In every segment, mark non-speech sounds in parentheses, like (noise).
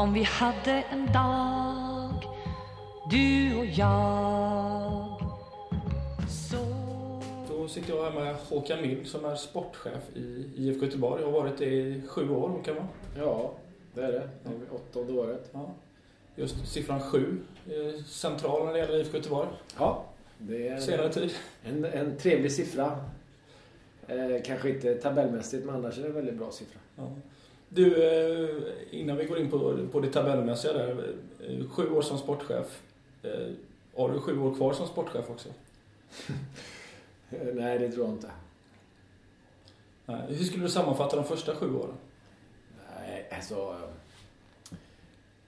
Om vi hade en dag, du och jag Så Då sitter jag här med Håkan Mild som är sportchef i IFK Göteborg. Jag har varit det i sju år, Håkan va? Ja, det är det. Det är åttonde året. Ja. Just siffran sju är central när det gäller IFK Göteborg. Ja, det är Senare tid. en, en trevlig siffra. Eh, kanske inte tabellmässigt, men annars är det en väldigt bra siffra. Ja. Du, eh, innan vi går in på, på det tabellmässiga där. eh, Sju år som sportchef. Eh, Har du sju år kvar som sportchef också? (laughs) Nej, det tror jag inte. Nej. Hur skulle du sammanfatta de första sju åren? Nej, alltså...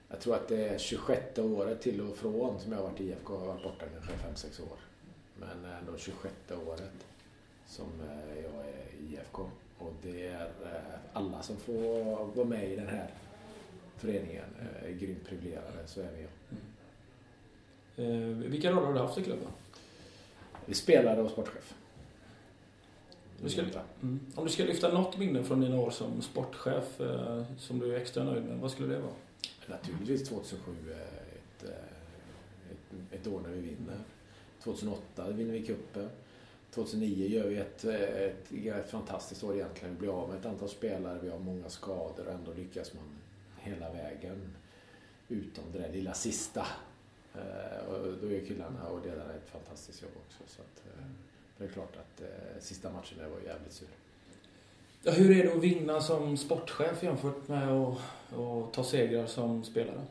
Jag tror att det är 26 året till och från som jag har varit i IFK. Jag har varit borta kanske 5-6 år. Men ändå 26 året som jag är i IFK. Och det är eh, alla som får vara med i den här föreningen eh, är grymt privilegierade, så är vi. Eh, Vilka roller har du haft i klubben? Vi spelare och sportchef. Du ska, mm. Om du ska lyfta något minne från dina år som sportchef eh, som du är extra nöjd med, vad skulle det vara? Naturligtvis 2007 är ett, eh, ett, ett år när vi vinner. 2008 vinner vi cupen. 2009 gör vi ett, ett, ett fantastiskt år egentligen. Vi blir av med ett antal spelare, vi har många skador och ändå lyckas man hela vägen. Utom det där lilla sista. Eh, och då gör killarna och ledarna ett fantastiskt jobb också. Så att, eh, det är klart att eh, sista matchen där var jävligt sur. Ja, hur är det att vinna som sportchef jämfört med att, att ta segrar som spelare?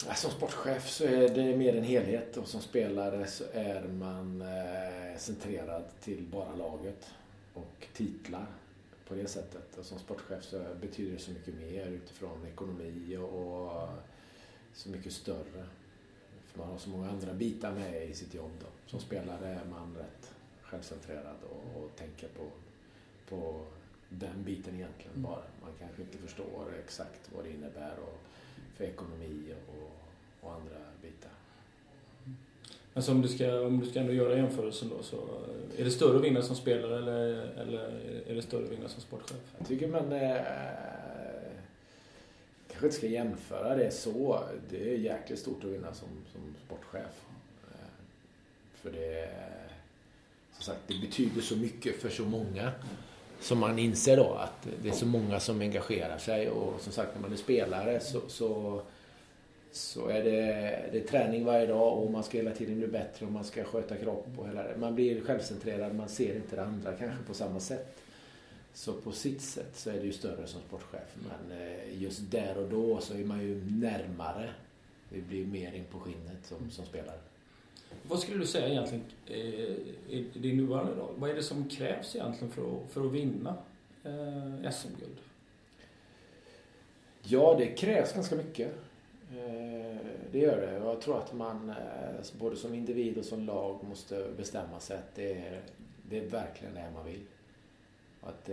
Som sportchef så är det mer en helhet och som spelare så är man eh, centrerad till bara laget och titlar på det sättet. Och som sportchef så betyder det så mycket mer utifrån ekonomi och, och så mycket större. För man har så många andra bitar med i sitt jobb. Då. Som spelare är man rätt självcentrerad och, och tänker på, på den biten egentligen bara. Man kanske inte förstår exakt vad det innebär och för ekonomi och, och andra bitar. Men så om du ska, om du ska ändå göra jämförelsen då så är det större att vinna som spelare eller, eller är det större att vinna som sportchef? Jag tycker man eh, kanske inte ska jämföra det så. Det är jäkligt stort att vinna som, som sportchef. Eh, för det, som sagt, det betyder så mycket för så många. Som man inser då att det är så många som engagerar sig och som sagt när man är spelare så, så, så är det, det är träning varje dag och man ska hela tiden bli bättre och man ska sköta kropp och hela det. Man blir självcentrerad, man ser inte det andra kanske på samma sätt. Så på sitt sätt så är det ju större som sportchef. Men eh, just där och då så är man ju närmare. Det blir mer in på skinnet som, som spelare. Vad skulle du säga egentligen eh, i din nuvarande roll? Vad är det som krävs egentligen för att, för att vinna eh, SM-guld? Ja, det krävs ganska mycket. Eh, det gör det. Jag tror att man både som individ och som lag måste bestämma sig att det är, det är verkligen det man vill. Och att,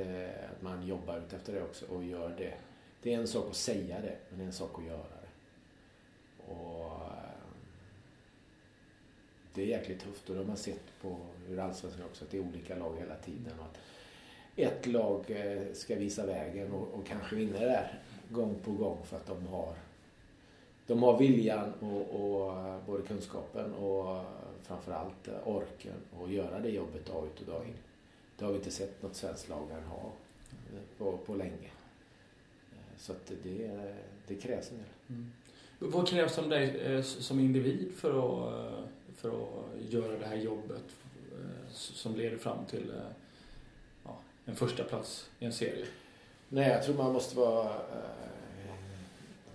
att man jobbar ut efter det också och gör det. Det är en sak att säga det, men det är en sak att göra det. Och eh, det är jäkligt tufft och det har man sett på hur allsvenskan också, att det är olika lag hela tiden. Och att ett lag eh, ska visa vägen och, och kanske vinna det där gång på gång för att de har de har viljan och, och eh, både kunskapen och eh, framförallt orken att göra det jobbet dag ut och dag in. Det har vi inte sett något svenskt lag än ha på, på länge. Så att det, det krävs en del. Mm. Vad krävs av dig som individ för att, för att göra det här jobbet eh, som leder fram till eh, ja, en första plats i en serie? Nej, jag tror man måste vara... Eh,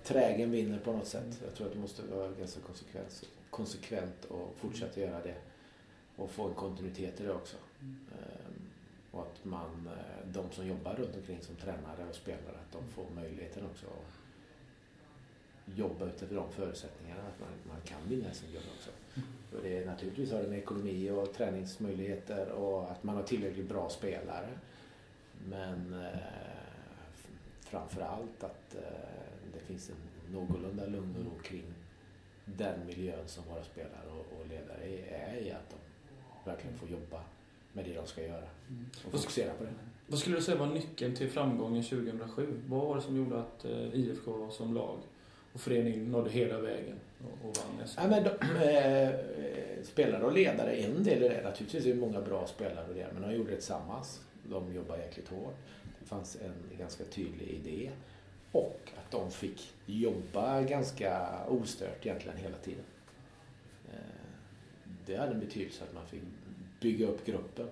trägen vinner på något sätt. Jag tror att du måste vara ganska konsekvent, konsekvent och fortsätta göra det. Och få en kontinuitet i det också. Eh, och att man, de som jobbar runt omkring som tränare och spelare, att de får möjligheten också att jobba utifrån de förutsättningarna. Att man, man kan vinna SM-guld också. För det är, naturligtvis har det med ekonomi och träningsmöjligheter och att man har tillräckligt bra spelare. Men eh, framför allt att eh, det finns en någorlunda lugn och ro kring den miljön som våra spelare och, och ledare är, i. Att de verkligen får jobba med det de ska göra och sk- fokusera på det. Vad skulle du säga var nyckeln till framgången 2007? Vad var det som gjorde att eh, IFK som lag och föreningen nådde hela vägen och, och vann SM? Ja, men de, eh, spelare och ledare, en del i det. Naturligtvis är det många bra spelare och det, men de gjorde det tillsammans. De jobbade jäkligt hårt. Det fanns en ganska tydlig idé. Och att de fick jobba ganska ostört egentligen hela tiden. Eh, det hade en betydelse att man fick bygga upp gruppen.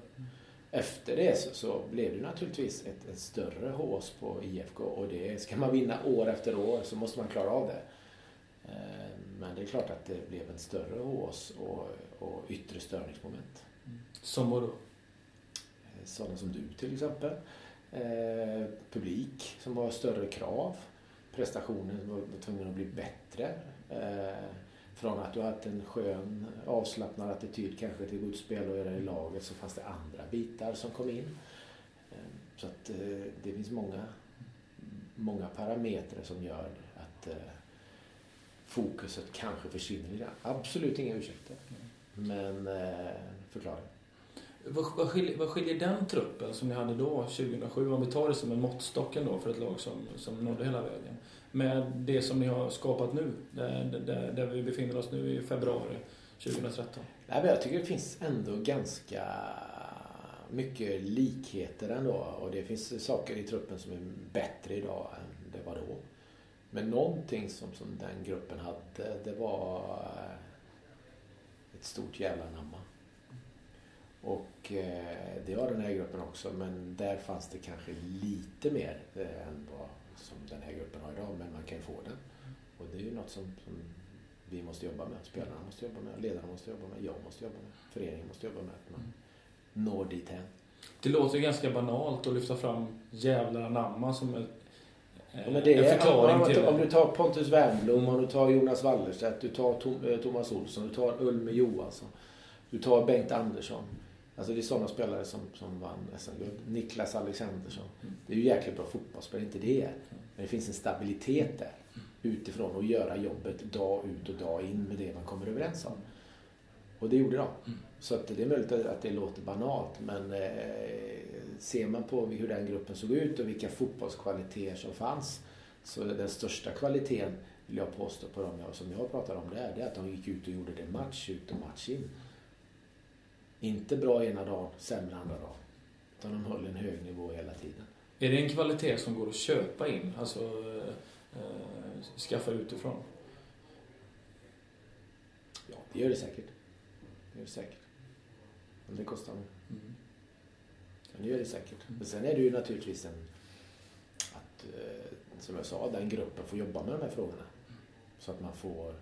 Efter det så, så blev det naturligtvis ett, ett större hås på IFK och det ska man vinna år efter år så måste man klara av det. Eh, men det är klart att det blev en större hås och, och yttre störningsmoment. Som vadå? Eh, Sådana som du till exempel. Eh, publik som har större krav. Prestationen var var tvungen att bli bättre. Eh, från att du haft en skön avslappnad attityd kanske till Guds spel och göra i laget så fanns det andra bitar som kom in. Ehm, så att eh, det finns många, många parametrar som gör att eh, fokuset kanske försvinner lite. Absolut inga ursäkter. Men eh, förklaring. Vad, vad, skiljer, vad skiljer den truppen som ni hade då, 2007, om vi tar det som en måttstock ändå för ett lag som, som nådde hela vägen, med det som ni har skapat nu, där, där, där vi befinner oss nu i februari 2013? Nej, men jag tycker det finns ändå ganska mycket likheter ändå. Och det finns saker i truppen som är bättre idag än det var då. Men någonting som, som den gruppen hade, det var ett stort jävla namma. Och eh, det har den här gruppen också, men där fanns det kanske lite mer eh, än vad som den här gruppen har idag. Men man kan ju få den. Och det är ju något som, som vi måste jobba med. Spelarna måste jobba med, ledarna måste jobba med, jag måste jobba med, föreningen måste jobba med. Att man når dit hän. Det låter ju ganska banalt att lyfta fram jävlar anamma som en, Ja, men det en är, förklaring om, till om du tar Pontus Wernbloom, om du tar Jonas Wallerstedt, du tar Tom, eh, Thomas Olsson, du tar Ulmer Johansson, du tar Bengt Andersson. Alltså det är sådana spelare som, som vann SM-guld. Niklas Alexandersson. Det är ju jäkligt bra fotbollsspelare, inte det. Men det finns en stabilitet där. Utifrån och göra jobbet dag ut och dag in med det man kommer överens om. Och det gjorde de. Så att det är möjligt att det låter banalt men eh, ser man på hur den gruppen såg ut och vilka fotbollskvaliteter som fanns så den största kvaliteten vill jag påstå på dem som jag pratar om det är, det är att de gick ut och gjorde det match ut och match in. Inte bra ena dagen, sämre andra dagen. Utan de höll en hög nivå hela tiden. Är det en kvalitet som går att köpa in? Alltså eh, skaffa utifrån? Ja, det gör det säkert. Det gör det säkert. Men det kostar nog. Mm. Ja, det gör det säkert. Men sen är det ju naturligtvis en... Att, eh, som jag sa, den gruppen får jobba med de här frågorna. Så att man får,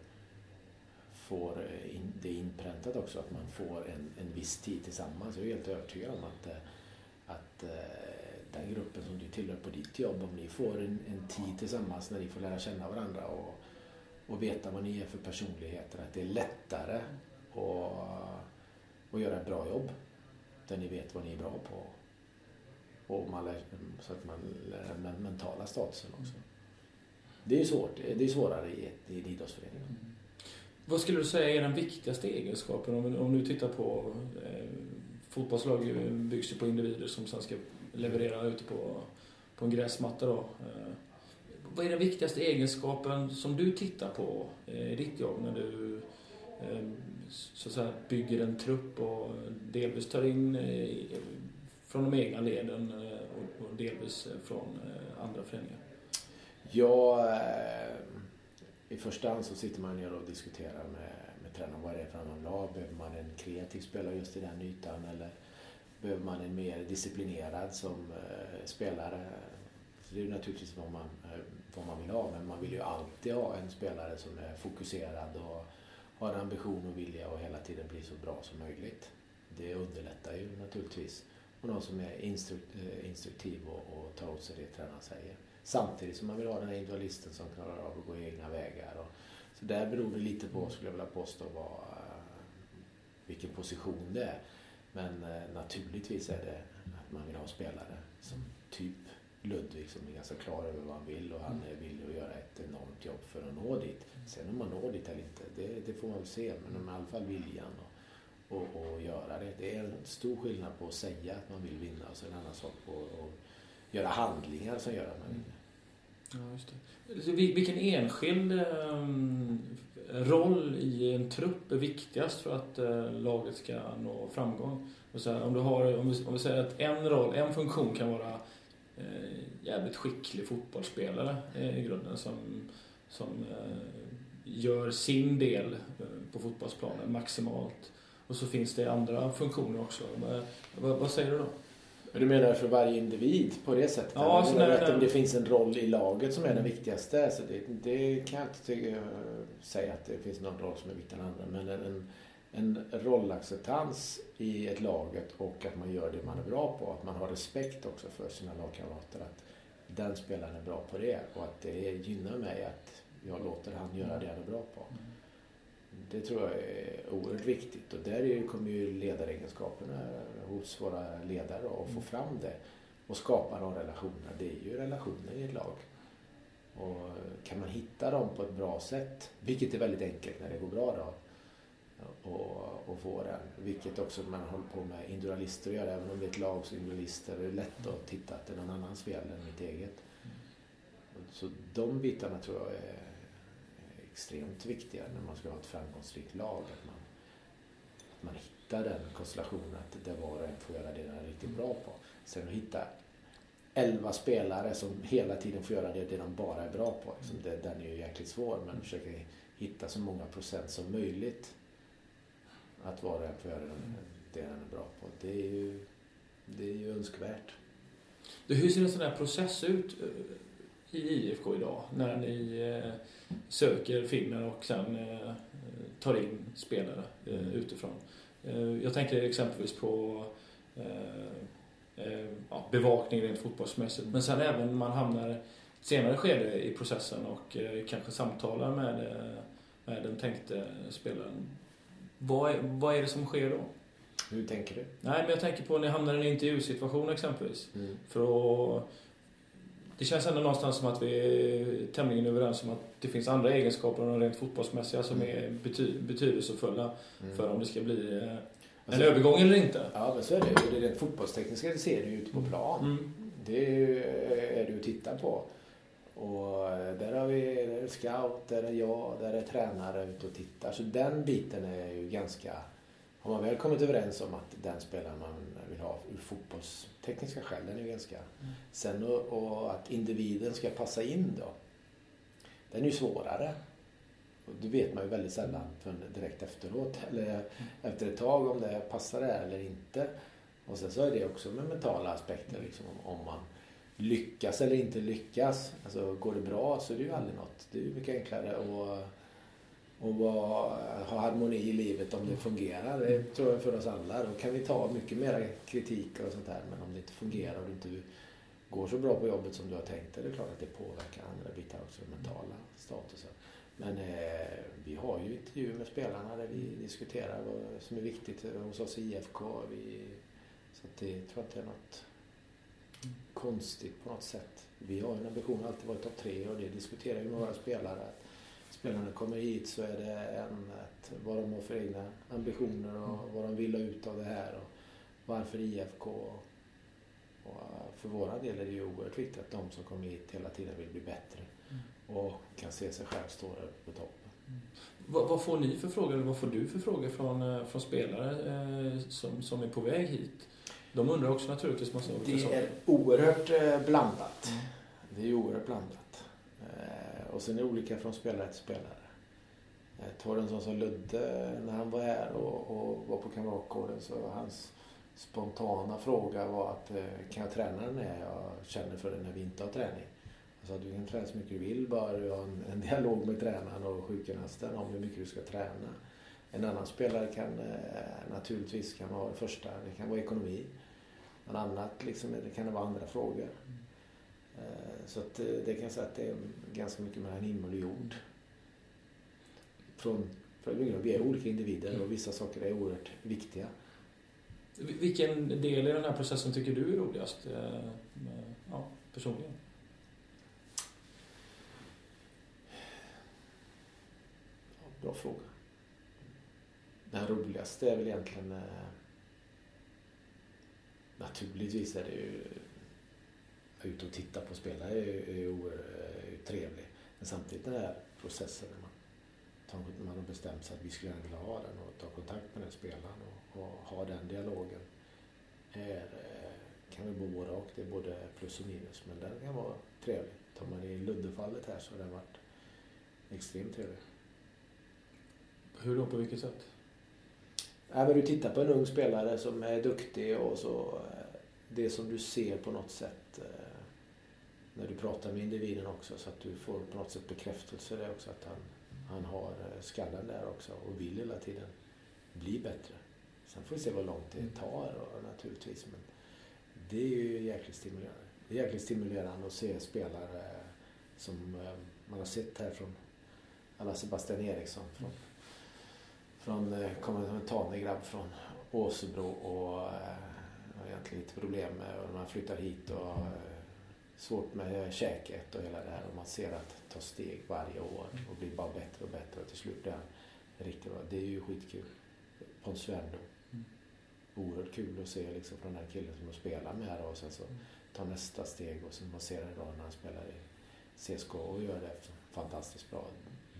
får eh, in, det inpräntat också, att man får en, en viss tid tillsammans. Jag är helt övertygad om att, eh, att eh, den gruppen som du tillhör på ditt jobb, om ni får en, en tid tillsammans när ni får lära känna varandra och, och veta vad ni är för personligheter, att det är lättare att, att göra ett bra jobb. Där ni vet vad ni är bra på. Och man lär, så att man lär den mentala statusen också. Det är svårt. Det är svårare i, i en idrottsförening. Vad skulle du säga är den viktigaste egenskapen om, om du tittar på eh, fotbollslag byggs ju på individer som sen ska leverera ute på, på en gräsmatta då. Eh, vad är den viktigaste egenskapen som du tittar på eh, i ditt jobb när du eh, så att säga, bygger en trupp och delvis tar in eh, från de egna leden eh, och, och delvis eh, från eh, andra föreningar? Ja, eh, i första hand så sitter man ner och diskuterar med, med tränaren vad det är för annan lag. Behöver man en kreativ spelare just i den ytan eller behöver man en mer disciplinerad som eh, spelare? Så det är ju naturligtvis vad man, eh, vad man vill ha, men man vill ju alltid ha en spelare som är fokuserad och har ambition och vilja och hela tiden blir så bra som möjligt. Det underlättar ju naturligtvis. Och någon som är instruk- eh, instruktiv och, och tar åt sig det tränaren säger. Samtidigt som man vill ha den här individualisten som klarar av att gå egna vägar. Och, så där beror det lite på, skulle jag vilja påstå, vad, eh, vilken position det är. Men eh, naturligtvis är det att man vill ha spelare som typ Ludvig som är ganska klar över vad han vill och han är villig att göra ett enormt jobb för att nå dit. Sen om man når dit eller inte, det, det får man väl se. Men har i alla fall viljan och, och göra det. Det är en stor skillnad på att säga att man vill vinna och så en annan sak på att göra handlingar som gör att man vinner. Ja, just det. Så Vilken enskild ehm, roll i en trupp är viktigast för att eh, laget ska nå framgång? Om, du har, om, vi, om vi säger att en roll, en funktion kan vara eh, jävligt skicklig fotbollsspelare i grunden som, som eh, gör sin del på fotbollsplanen maximalt. Och så finns det andra funktioner också. Vad, vad säger du då? Du menar för varje individ på det sättet? Ja, så när- att när- det finns en roll i laget som är den Mm. viktigaste. Alltså det, det kan jag inte tycka, säga att det finns någon roll som är viktigare än andra. Men en, en rollacceptans i ett laget och att man gör det man är bra på. Att man har respekt också för sina lagkamrater. Att den spelaren är bra på det och att det gynnar mig att jag låter han göra det han är bra på. Det tror jag är oerhört viktigt och där kommer ju ledaregenskaperna hos våra ledare att få fram det och skapa de relationerna. Det är ju relationer i ett lag. Och kan man hitta dem på ett bra sätt, vilket är väldigt enkelt när det går bra då, och, och få den, vilket också man håller på med individualister att göra, även om det är ett lag som individualister är det lätt att titta att det är någon annans fel än mitt eget. Så de bitarna tror jag är extremt viktiga när man ska ha ett framgångsrikt lag. Att man, att man hittar den konstellationen att det var och en får göra det den är riktigt bra på. Sen att hitta elva spelare som hela tiden får göra det, det de bara är bra på. Liksom det, den är ju jäkligt svår men försöka hitta så många procent som möjligt att var och en får göra det den är bra på. Det är ju, det är ju önskvärt. Du, Hur ser en sån här process ut i IFK idag? När ni eh, söker, finner och sen eh, tar in spelare eh, utifrån. Jag tänker exempelvis på ja, bevakning rent fotbollsmässigt. Men sen även man hamnar senare skede i processen och kanske samtalar med, med den tänkte spelaren. Vad är, vad är det som sker då? Hur tänker du? Nej, men jag tänker på när ni hamnar i en intervjusituation exempelvis. Mm. För att, det känns ändå någonstans som att vi är tämligen överens om att det finns andra egenskaper än de rent fotbollsmässiga som är bety, betydelsefulla Mm. för om det ska bli eh, en Alltså- övergång eller inte. Ja, men så är det. Och det rent fotbollstekniska det ser du ju ute på plan. Mm. Det är ju du att titta på. Och eh, där har vi där är scout, där är jag, där är tränare ute och tittar. Så den biten är ju ganska... Har man väl kommit överens om att den spelaren man vill ha ur fotbollstekniska skäl, den är ju ganska... Sen och, och att individen ska passa in då. Den är ju svårare. Och det vet man ju väldigt sällan förrän direkt efteråt. Eller efter ett tag om det passar det eller inte. Och sen så är det också med mentala aspekter. Liksom, om, om man lyckas eller inte lyckas. Alltså går det bra så är det ju aldrig något. Det är ju mycket enklare att och vara, ha harmoni i livet om det fungerar. Det tror jag för oss alla. Då kan vi ta mycket mer kritik och sånt där. Men om det inte fungerar och du inte går så bra på jobbet som du har tänkt dig, det är klart att det påverkar andra bitar också, mentala statusen. Men eh, vi har ju intervjuer med spelarna där vi diskuterar vad som är viktigt hos oss i IFK. Vi, så att det tror jag inte är något konstigt på något sätt. Vi har en ambition att alltid vara topp tre och det diskuterar vi med våra spelare. Att spelarna kommer hit så är det en, ett, vad de har för egna ambitioner och vad de vill ha ut av det här och varför IFK. Och för våra del är det ju oerhört viktigt att de som kommer hit hela tiden vill bli bättre och kan se sig själv stå där på toppen. Vad, vad får ni för frågor, eller vad får du för frågor från, eh, från spelare eh, som, som är på väg hit? De undrar också naturligtvis massa olika Det saker. är oerhört eh, blandat. Mm. Det är oerhört blandat. Och sen är det olika från spelare till spelare. Tar du en sån som Ludde när han var här och, och var på Kamratgården så hans spontana fråga var att eh, kan jag träna när jag känner för det när vi inte har träning? Alltså du kan träna så mycket du vill bara du har en, en dialog med tränaren och sjukgymnasten om hur mycket du ska träna. En annan spelare kan eh, naturligtvis kan vara det första, det kan vara ekonomi. Något annat liksom, det kan vara andra frågor. Eh, Så att eh, det kan jag säga att det är ganska mycket mellan himmel och jord. Från, från, vi är olika individer och vissa saker är oerhört viktiga. Vil- Vilken del i den här processen tycker du är roligast? eh, Ja, personligen. Ja, Bra fråga. Den roligaste är väl egentligen... Naturligtvis är det ju... Ut och titta på spelare är ju, ju trevlig. Men samtidigt den här processen när man, man har bestämt sig att vi skulle gärna vilja ha den och ta kontakt med den spelaren och, och ha den dialogen. Är, eh, kan väl gå både och. Det är både plus och minus. Men den kan vara trevlig. Tar man i Luddefallet här så har den varit extremt trevlig. Hur då? På vilket sätt? Ja, men du tittar på en ung spelare som är duktig och så eh, det som du ser på något sätt eh, när du pratar med individen också så att du får på något sätt bekräftelse det också att han, han har eh, skallen där också och vill hela tiden bli bättre. Sen får vi se vad långt det tar och, naturligtvis men det är ju jäkligt stimulerande. Det är jäkligt stimulerande att se spelare som eh, man har sett här från alla Sebastian Eriksson från från, eh, kommer en tanig grabb från Åsebro och eh, har egentligen lite problem med när man flyttar hit och svårt med käket och hela det här och man ser att ta steg varje år och blir bara bättre och bättre och till slut blir han riktigt bra. Det är ju skitkul. Pontus Werndo. Mm. Oerhört kul att se liksom från den här killen som spelar med och sen så mm. ta nästa steg och sen man ser det idag när han spelar i CSKA och gör det fantastiskt bra.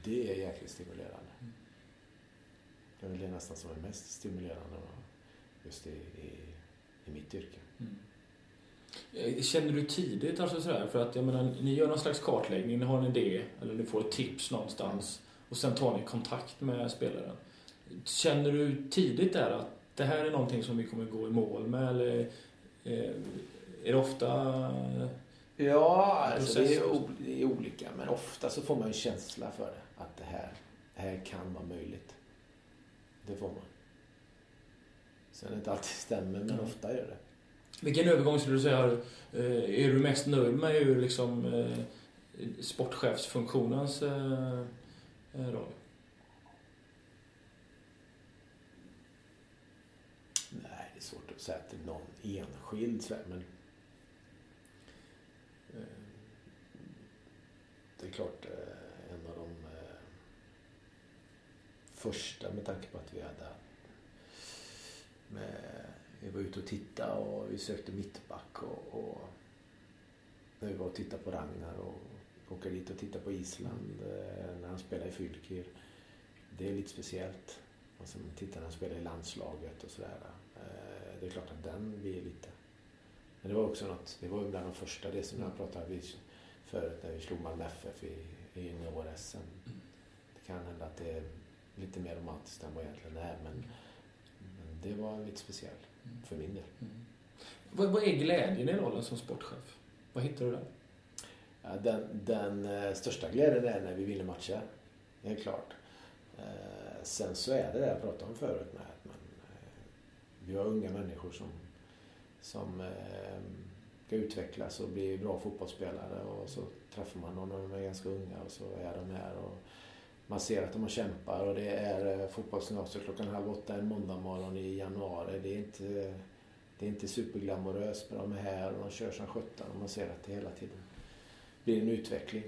Det är jäkligt stimulerande. Mm. Det är väl det nästan som är mest stimulerande just i, i, i mitt yrke. Mm. Eh, känner du tidigt, alltså sådär, för att jag menar, ni gör någon slags kartläggning, ni har en idé eller ni får ett tips någonstans och sen tar ni kontakt med spelaren. Känner du tidigt där att det här är någonting som vi kommer gå i mål med eller eh, är det ofta Ja, alltså det, är, det är olika men ofta så får man en känsla för det. Att det här, det här kan vara möjligt. Det får man. Sen är det inte alltid stämmer, men mm. ofta gör det. Vilken övergång skulle du säga eh, är du mest nöjd med ur liksom eh, sportchefsfunktionens eh, eh roll? Nej, det är svårt att säga till någon enskild men eh, det är klart en av de första med tanke på att vi hade med, vi var ute och tittade och vi sökte mittback och, och när vi var och tittade på Ragnar och åka dit och titta på Island eh, när han spelade i Fylkir. Det är lite speciellt. Och sen titta när han spelar i landslaget och sådär. Eh, det är klart att den blir lite... Men det var också något, det var bland de första, det som jag pratade om förut när vi slog Malmö FF i, i junior-SM. Det kan hända att det är lite mer romantiskt än vad egentligen är. Men, men det var lite speciellt för min del. Mm. Vad, vad är glädjen i rollen som sportchef? Vad hittar du där? Ja, den, den uh, största glädjen är när vi vinner matcher. Helt klart. Uh, sen så är det det jag pratade om förut med att man, uh, vi har unga människor som, som ska utvecklas och bli bra fotbollsspelare och så träffar man någon när de är ganska unga och så är de här. Och, man ser att de kämpar och det är eh, fotbollsgymnasium klockan halv åtta en måndag morgon i januari. Det är inte, det är inte superglamoröst men de är här och de kör som sjutton och man ser att det hela tiden blir en utveckling.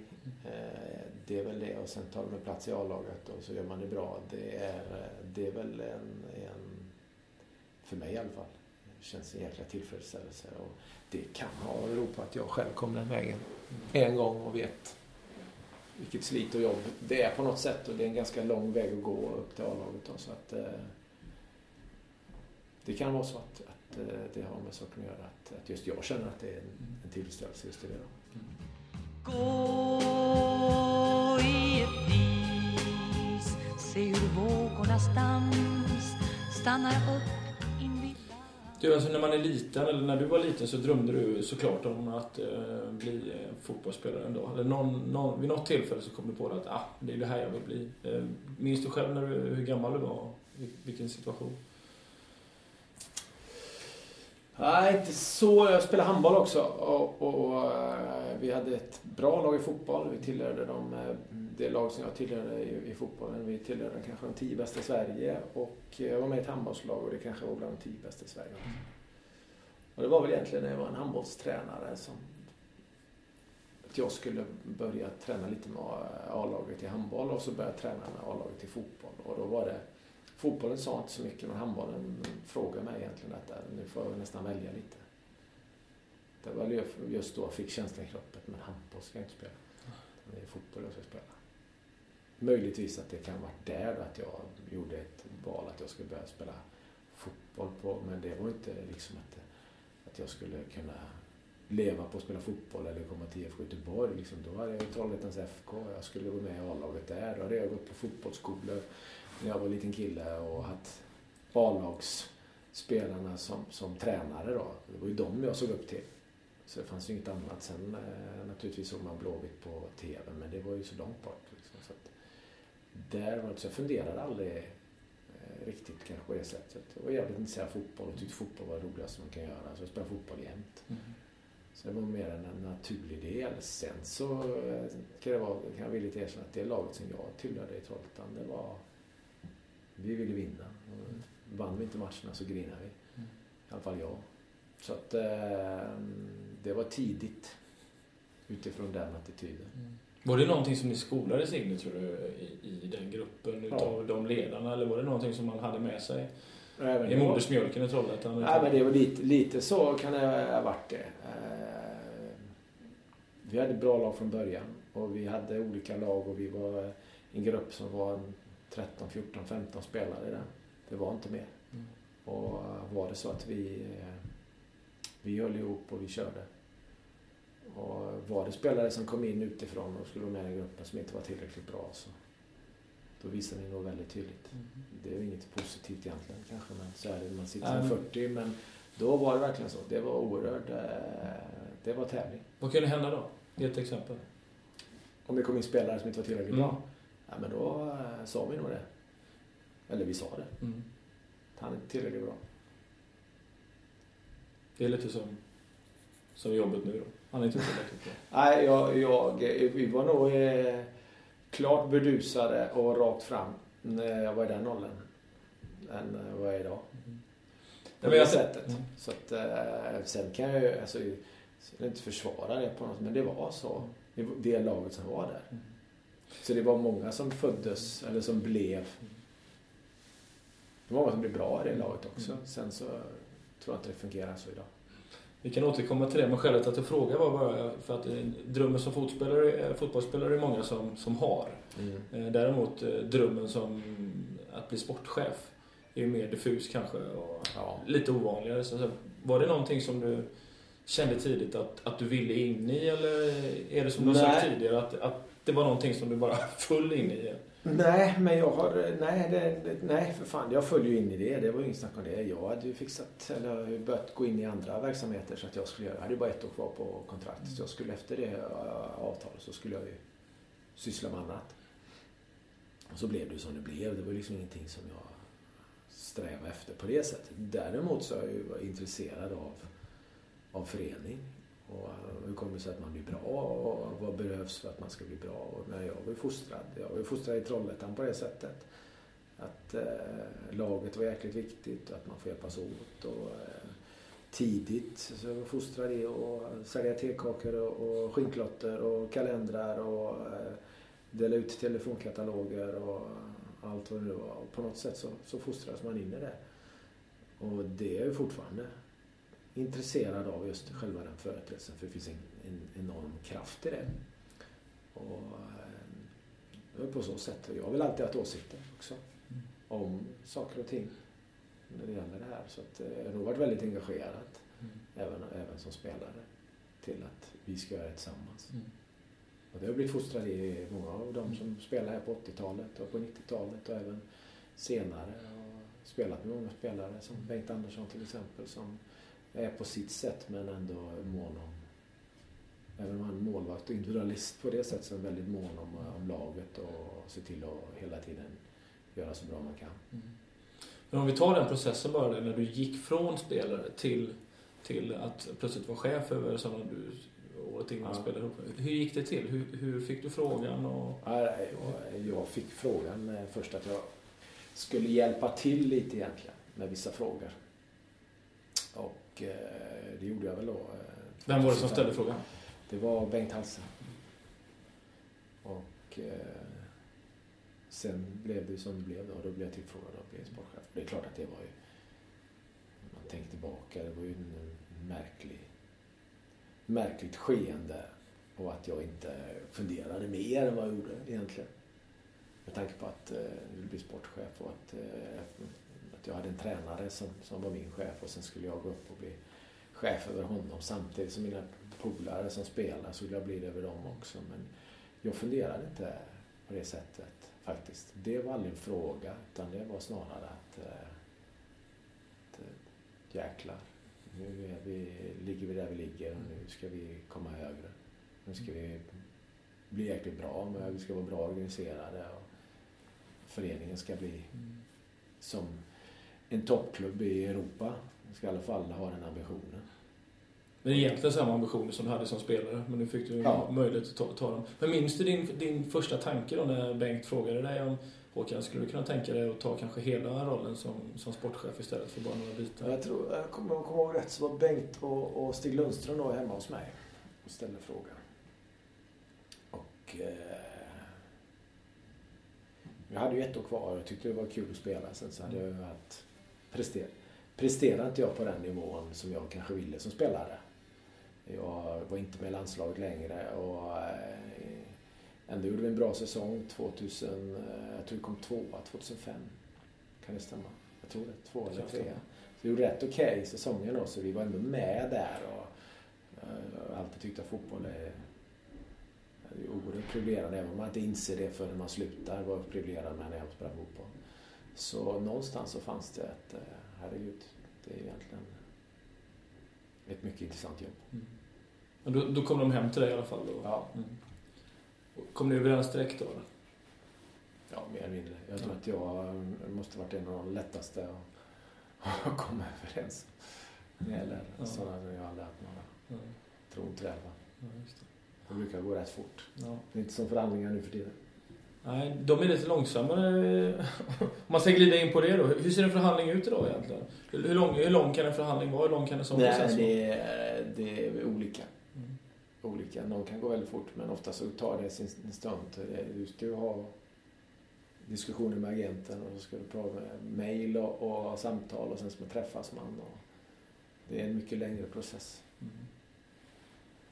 Eh, det är väl det och sen tar de en plats i A-laget och så gör man det bra. Det är, eh, det är väl en, en, för mig i alla fall, det känns en jäkla tillfredsställelse. Och det kan ha berott på att jag själv kom den vägen en gång och vet vilket slit och jobb det är på något sätt och det är en ganska lång väg att gå upp till A-laget. Så att, eh, det kan vara så att, att eh, det har med saken att göra. Att, att just jag känner att det är en, en tillfredsställelse just i det. Då. Gå i ett dis, se hur vågornas dans stannar upp du, alltså när man är liten, eller när du var liten så drömde du såklart om att eh, bli eh, fotbollsspelare en dag. Eller någon, någon, vid något tillfälle så kom du på det att ah, det är det här jag vill bli. Eh, minns du själv när du, hur gammal du var? Vilken situation? Nej, inte så. Jag spelade handboll också och, och och vi hade ett bra lag i fotboll. Vi tillhörde de, eh, det lag som jag tillhörde i, i fotbollen. Vi tillhörde kanske de tio bästa i Sverige och eh, jag var med i ett handbollslag och det kanske var bland de tio bästa i Sverige. Mm. Och det var väl egentligen när jag var en handbollstränare som att jag skulle börja träna lite med A-laget i handboll och så började jag träna med A-laget i fotboll. Och då var det fotbollen sa inte så mycket, men handbollen frågade mig egentligen detta. Nu får jag nästan välja lite. Det var just då jag fick känslan i kroppen, men handboll ska jag inte spela. Det är fotboll jag ska spela. Möjligtvis att det kan ha varit där då, att jag gjorde ett val att jag skulle börja spela fotboll på, men det var inte liksom att, att jag skulle kunna leva på att spela fotboll eller komma till IFK Göteborg. Liksom. Då hade jag Trollhättans FK, jag skulle gå med i A-laget där. Då hade jag gått på fotbollsskolor när jag var liten kille och haft A-lagsspelarna som, som tränare då. Det var ju dem jag såg upp till. Så det fanns ju inget annat. Sen eh, naturligtvis såg man Blåvitt på TV, men det var ju så långt bort. Där var så jag funderade aldrig eh, riktigt kanske på det sättet. Jag var jävligt intresserad av fotboll och tyckte fotboll var det roligaste man kan göra. Så jag spelade fotboll jämt. Mm. Så det var mer en naturlig del. Sen så eh, kan, det vara, kan jag villigt erkänna att det laget som jag tillhörde i Trollhättan, det var... Vi ville vinna. Och vann vi inte matcherna så grinade vi. Mm. I alla fall jag. Så att eh, det var tidigt utifrån den attityden. Mm. Var det någonting som ni skolades in i, tror du, i, i den gruppen utav ja. de ledarna? Eller var det någonting som man hade med sig i modersmjölken i Trollhättan? Nej, men det var lite, lite så kan det ha varit det. Eh, vi hade bra lag från början och vi hade olika lag och vi var en grupp som var 13, 14, 15 spelare där. Det var inte mer. Mm. Och var det så att vi, eh, vi höll ihop och vi körde. Och var det spelare som kom in utifrån och skulle vara med i gruppen som inte var tillräckligt bra så då visar ni nog väldigt tydligt. Mm. Det är ju inget positivt egentligen kanske, men så är det man sitter mm. 40. Men då var det verkligen så. Det var oerhört... Eh, det var tävling. Vad kunde hända då? Ge ett exempel. Om det kom in spelare som inte var tillräckligt mm. bra? Ja, men då eh, sa vi nog det. Eller vi sa det. Mm. Han är inte tillräckligt bra. Det är lite som, som jobbet nu då. Han är inte bra. Nej, jag, jag, vi var nog eh, klart burdusade och rakt fram när jag var i den åldern. Än vad jag är idag. Mm. På det jag... sättet. Mm. Så att, eh, sen kan jag ju, alltså, jag inte försvara det på något men det var så. Det laget som var där. Mm. Så det var många som föddes, eller som blev det var många som blev bra i det laget också. Mm. Sen så tror jag inte det fungerar så idag. Vi kan återkomma till det, men skälet att jag frågar var bara för att drömmen som fotbollsspelare, fotbollsspelare är många som, som har. Mm. Eh, däremot eh, drömmen som att bli sportchef är ju mer diffus kanske och ja. lite ovanligare. Så, var det någonting som du kände tidigt att, att du ville in i eller är det som du har sagt tidigare att, att det var någonting som du bara (laughs) föll in i? Nej, men jag har... Nej, det, nej, för fan. Jag föll ju in i det. Det var ju inget snack om det. Jag hade ju fixat, eller börjat gå in i andra verksamheter så att jag skulle göra... Jag hade ju bara ett år kvar på kontraktet. Så jag skulle efter det äh, avtalet så skulle jag ju syssla med annat. Och så blev det ju som det blev. Det var liksom ingenting som jag strävade efter på det sättet. Däremot så är jag ju intresserad av, av förening. Och hur kommer det sig att man blir bra och vad behövs för att man ska bli bra? Och när jag var fostrad, jag var fostrad i Trollhättan på det sättet. Att eh, laget var jäkligt viktigt och att man får hjälpas åt. Och, eh, tidigt så jag var fostrad i att sälja tekakor och, och skinklotter och kalendrar och eh, dela ut telefonkataloger och allt vad det nu var. Och på något sätt så, så fostrades man in i det. Och det är ju fortfarande intresserad av just själva den företeelsen för det finns en, en enorm kraft i det. Och eh, på så sätt. Jag har väl alltid haft åsikter också mm. om saker och ting när det gäller det här. Så att, eh, jag har nog varit väldigt engagerad mm. även, även som spelare till att vi ska göra det tillsammans. Mm. Och det har blivit fostrad i många av de som spelar här på 80-talet och på 90-talet och även senare. Och spelat med många spelare som mm. Bengt Andersson till exempel som är på sitt sätt men ändå mån om Även om han är målvakt och individualist på det sättet så är han väldigt mån om, om laget och ser till att hela tiden göra så bra man kan. Mm. Men om vi tar den processen bara, när du gick från spelare till, till att plötsligt vara chef över sådana du året innan ja. spelade ihop. Hur gick det till? Hur, hur fick du frågan? Och, ja, jag, jag fick frågan eh, först att jag skulle hjälpa till lite egentligen med vissa frågor. Och Eh, det gjorde jag väl då. Eh, Vem var det som ställde frågan? Det var Bengt Halsen. Och eh, sen blev det som det blev då. Då blev jag tillfrågad av bli sportchef. Det är klart att det var ju, man tänker tillbaka, det var ju en märklig, märkligt skeende och att jag inte funderade mer än vad jag gjorde egentligen. Med tanke på att eh, jag ville bli sportchef och att, eh, att jag hade en tränare som, som var min chef och sen skulle jag gå upp och bli chef över honom samtidigt som mina polare som spelar så jag bli det över dem också. Men jag funderade inte på det sättet faktiskt. Det var aldrig en fråga utan det var snarare att, eh, att eh, jäklar, nu vi, ligger vi där vi ligger och nu ska vi komma högre. Nu ska vi bli jäkligt bra, men vi ska vara bra organiserade och föreningen ska bli som en toppklubb i Europa. Vi ska i alla fall ha den ambitionen. Men egentligen samma ambitioner som du hade som spelare, men nu fick du ja. möjlighet att ta, ta, dem. Men minns du din, din första tanke då när Bengt frågade dig om Håkan, skulle du kunna tänka dig att ta kanske hela rollen som, som sportchef istället för bara några bitar? Jag tror, jag kommer, jag kommer ihåg rätt så var Bengt och, och Stig Lundström då hemma hos mig och ställde frågan. Och eh, jag hade ju ett år kvar och jag tyckte det var kul att spela. Sen så hade jag ju haft prester, presterade inte jag på den nivån som jag kanske ville som spelare. Jag var inte med i landslaget längre och eh, ändå gjorde vi en bra säsong 2000, eh, jag tror vi kom tvåa 2005. Kan det stämma? Jag tror det. Två eller tre. Så vi gjorde rätt okej okay säsongen då, så vi var ändå med där. Och, jag har alltid tyckt att fotboll är oerhört privilegierad även om man inte inser det förrän man slutar vara privilegierad med när jag spelar fotboll. Så någonstans så fanns det ett, eh, herregud, det är egentligen ett mycket intressant jobb. Mm. Men då, då kom de hem till dig i alla fall? Då. Ja. Mm. Kom ni överens direkt då? Eller? Ja, mer eller mindre. Jag tror ja. att jag måste varit en av de lättaste (laughs) att komma överens med. Eller ja. sådana jag aldrig haft några. Ja. Tror inte det. Ja, just det. det brukar gå rätt fort. Ja. Det är inte som förhandlingar nu för tiden. Nej, de är lite långsammare. Om man ska glida in på det då. Hur ser en förhandling ut idag egentligen? Hur lång, hur lång kan en förhandling vara? Hur lång kan en sån process vara? Det, det är olika. Mm. Olika. Någon kan gå väldigt fort men ofta så tar det sin stund. Du ska ju ha diskussioner med agenten och så ska du prata med mejl och, och, samtal och sen ska man träffas man. Och det är en mycket längre process. Mm.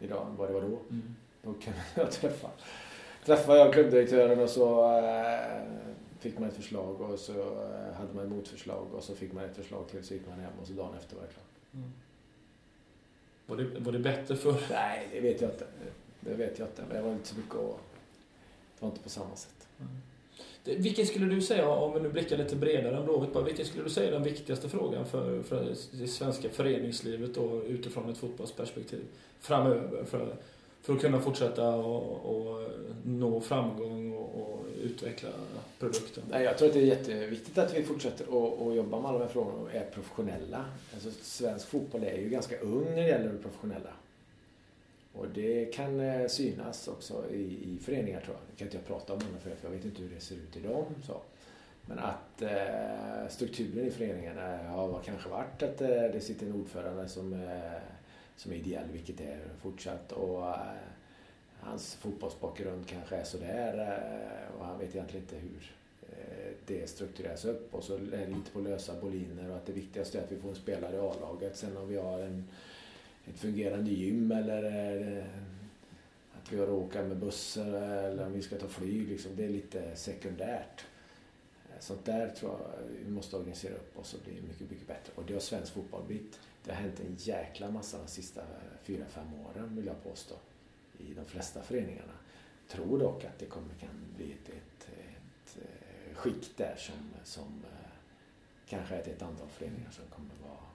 Idag än vad det var då. Mm. Då kan jag (laughs) träffa träffade jag klubbdirektören och så äh, fick man ett förslag och så äh, hade man ett motförslag och så fick man ett förslag till så gick man hem och så dagen efter var det klart. Mm. Var, det, var det bättre för? Nej, det vet jag inte. Det vet jag inte. Men det var inte så mycket att... Det var inte på samma sätt. Mm. Vilken skulle du säga, om vi nu blickar lite bredare än Blåvitt, vilken skulle du säga är den viktigaste frågan för, för det svenska föreningslivet då, utifrån ett fotbollsperspektiv framöver? För för att kunna fortsätta och, och eh, nå framgång och, och, utveckla produkten? Nej, jag tror att det är jätteviktigt att vi fortsätter att jobba med alla de här frågorna och är professionella. Alltså, svensk fotboll är ju ganska ung när det gäller det professionella. Och det kan eh, synas också i, i föreningar tror jag. Det kan inte jag prata om andra för jag vet inte hur det ser ut i dem. Så. Men att eh, strukturen i föreningarna har kanske varit att eh, det sitter en ordförande som eh, som är ideell, vilket är fortsatt. Och eh, hans fotbollsbakgrund kanske är sådär eh, och han vet egentligen inte hur eh, det struktureras upp. Och så är det lite på lösa boliner och att det viktigaste är att vi får en spelare i A-laget. Sen om vi har en, ett fungerande gym eller att vi har att åka med bussar eller om vi ska ta flyg, liksom, det är lite sekundärt. Sånt där tror jag vi måste organisera upp oss och bli mycket, mycket bättre. Och det har svensk fotboll blivit. Det har hänt en jäkla massa de sista fyra, fem åren vill jag påstå. I de flesta föreningarna. Tror dock att det kommer kan bli ett, ett, ett eh, skikt där som, som eh, kanske är ett antal föreningar som kommer vara,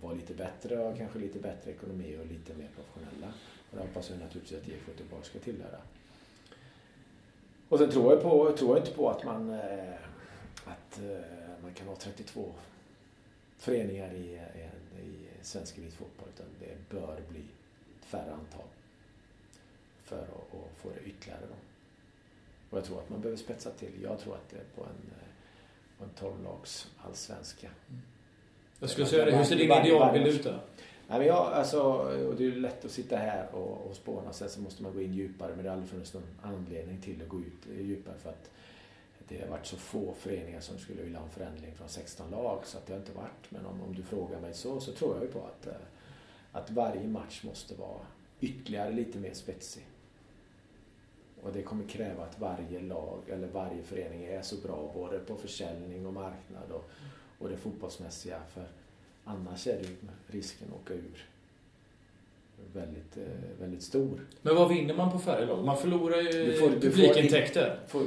vara lite bättre och kanske lite bättre ekonomi och lite mer professionella. Och det hoppas jag naturligtvis att e IFK Göteborg ska tillhöra. Och sen tror jag, på, tror jag inte på att man, eh, att man kan ha 32 föreningar i, i, i svensk elitfotboll utan det bör bli färre antal för att, att få det ytterligare. Då. Och jag tror att man behöver spetsa till. Jag tror att det är på en, på en 12-lags allsvenska. Mm. Jag skulle säga det. Hur ser din idealbild ut då? Nej, men jag, alltså, och det är lätt att sitta här och, och spåna. Sen så måste man gå in djupare. Men det har aldrig funnits någon anledning till att gå ut djupare. För att det har varit så få föreningar som skulle vilja ha en förändring från 16 lag så att det har inte varit. Men om, om du frågar mig så, så tror jag ju på att, eh, att varje match måste vara ytterligare lite mer spetsig. Och det kommer kräva att varje lag eller varje förening är så bra både på försäljning och marknad och, och det fotbollsmässiga. För annars är det ju risken att åka ur väldigt, eh, väldigt stor. Men vad vinner man på färre lag? Man förlorar ju Du får- du får publikintäkter. Får, äh,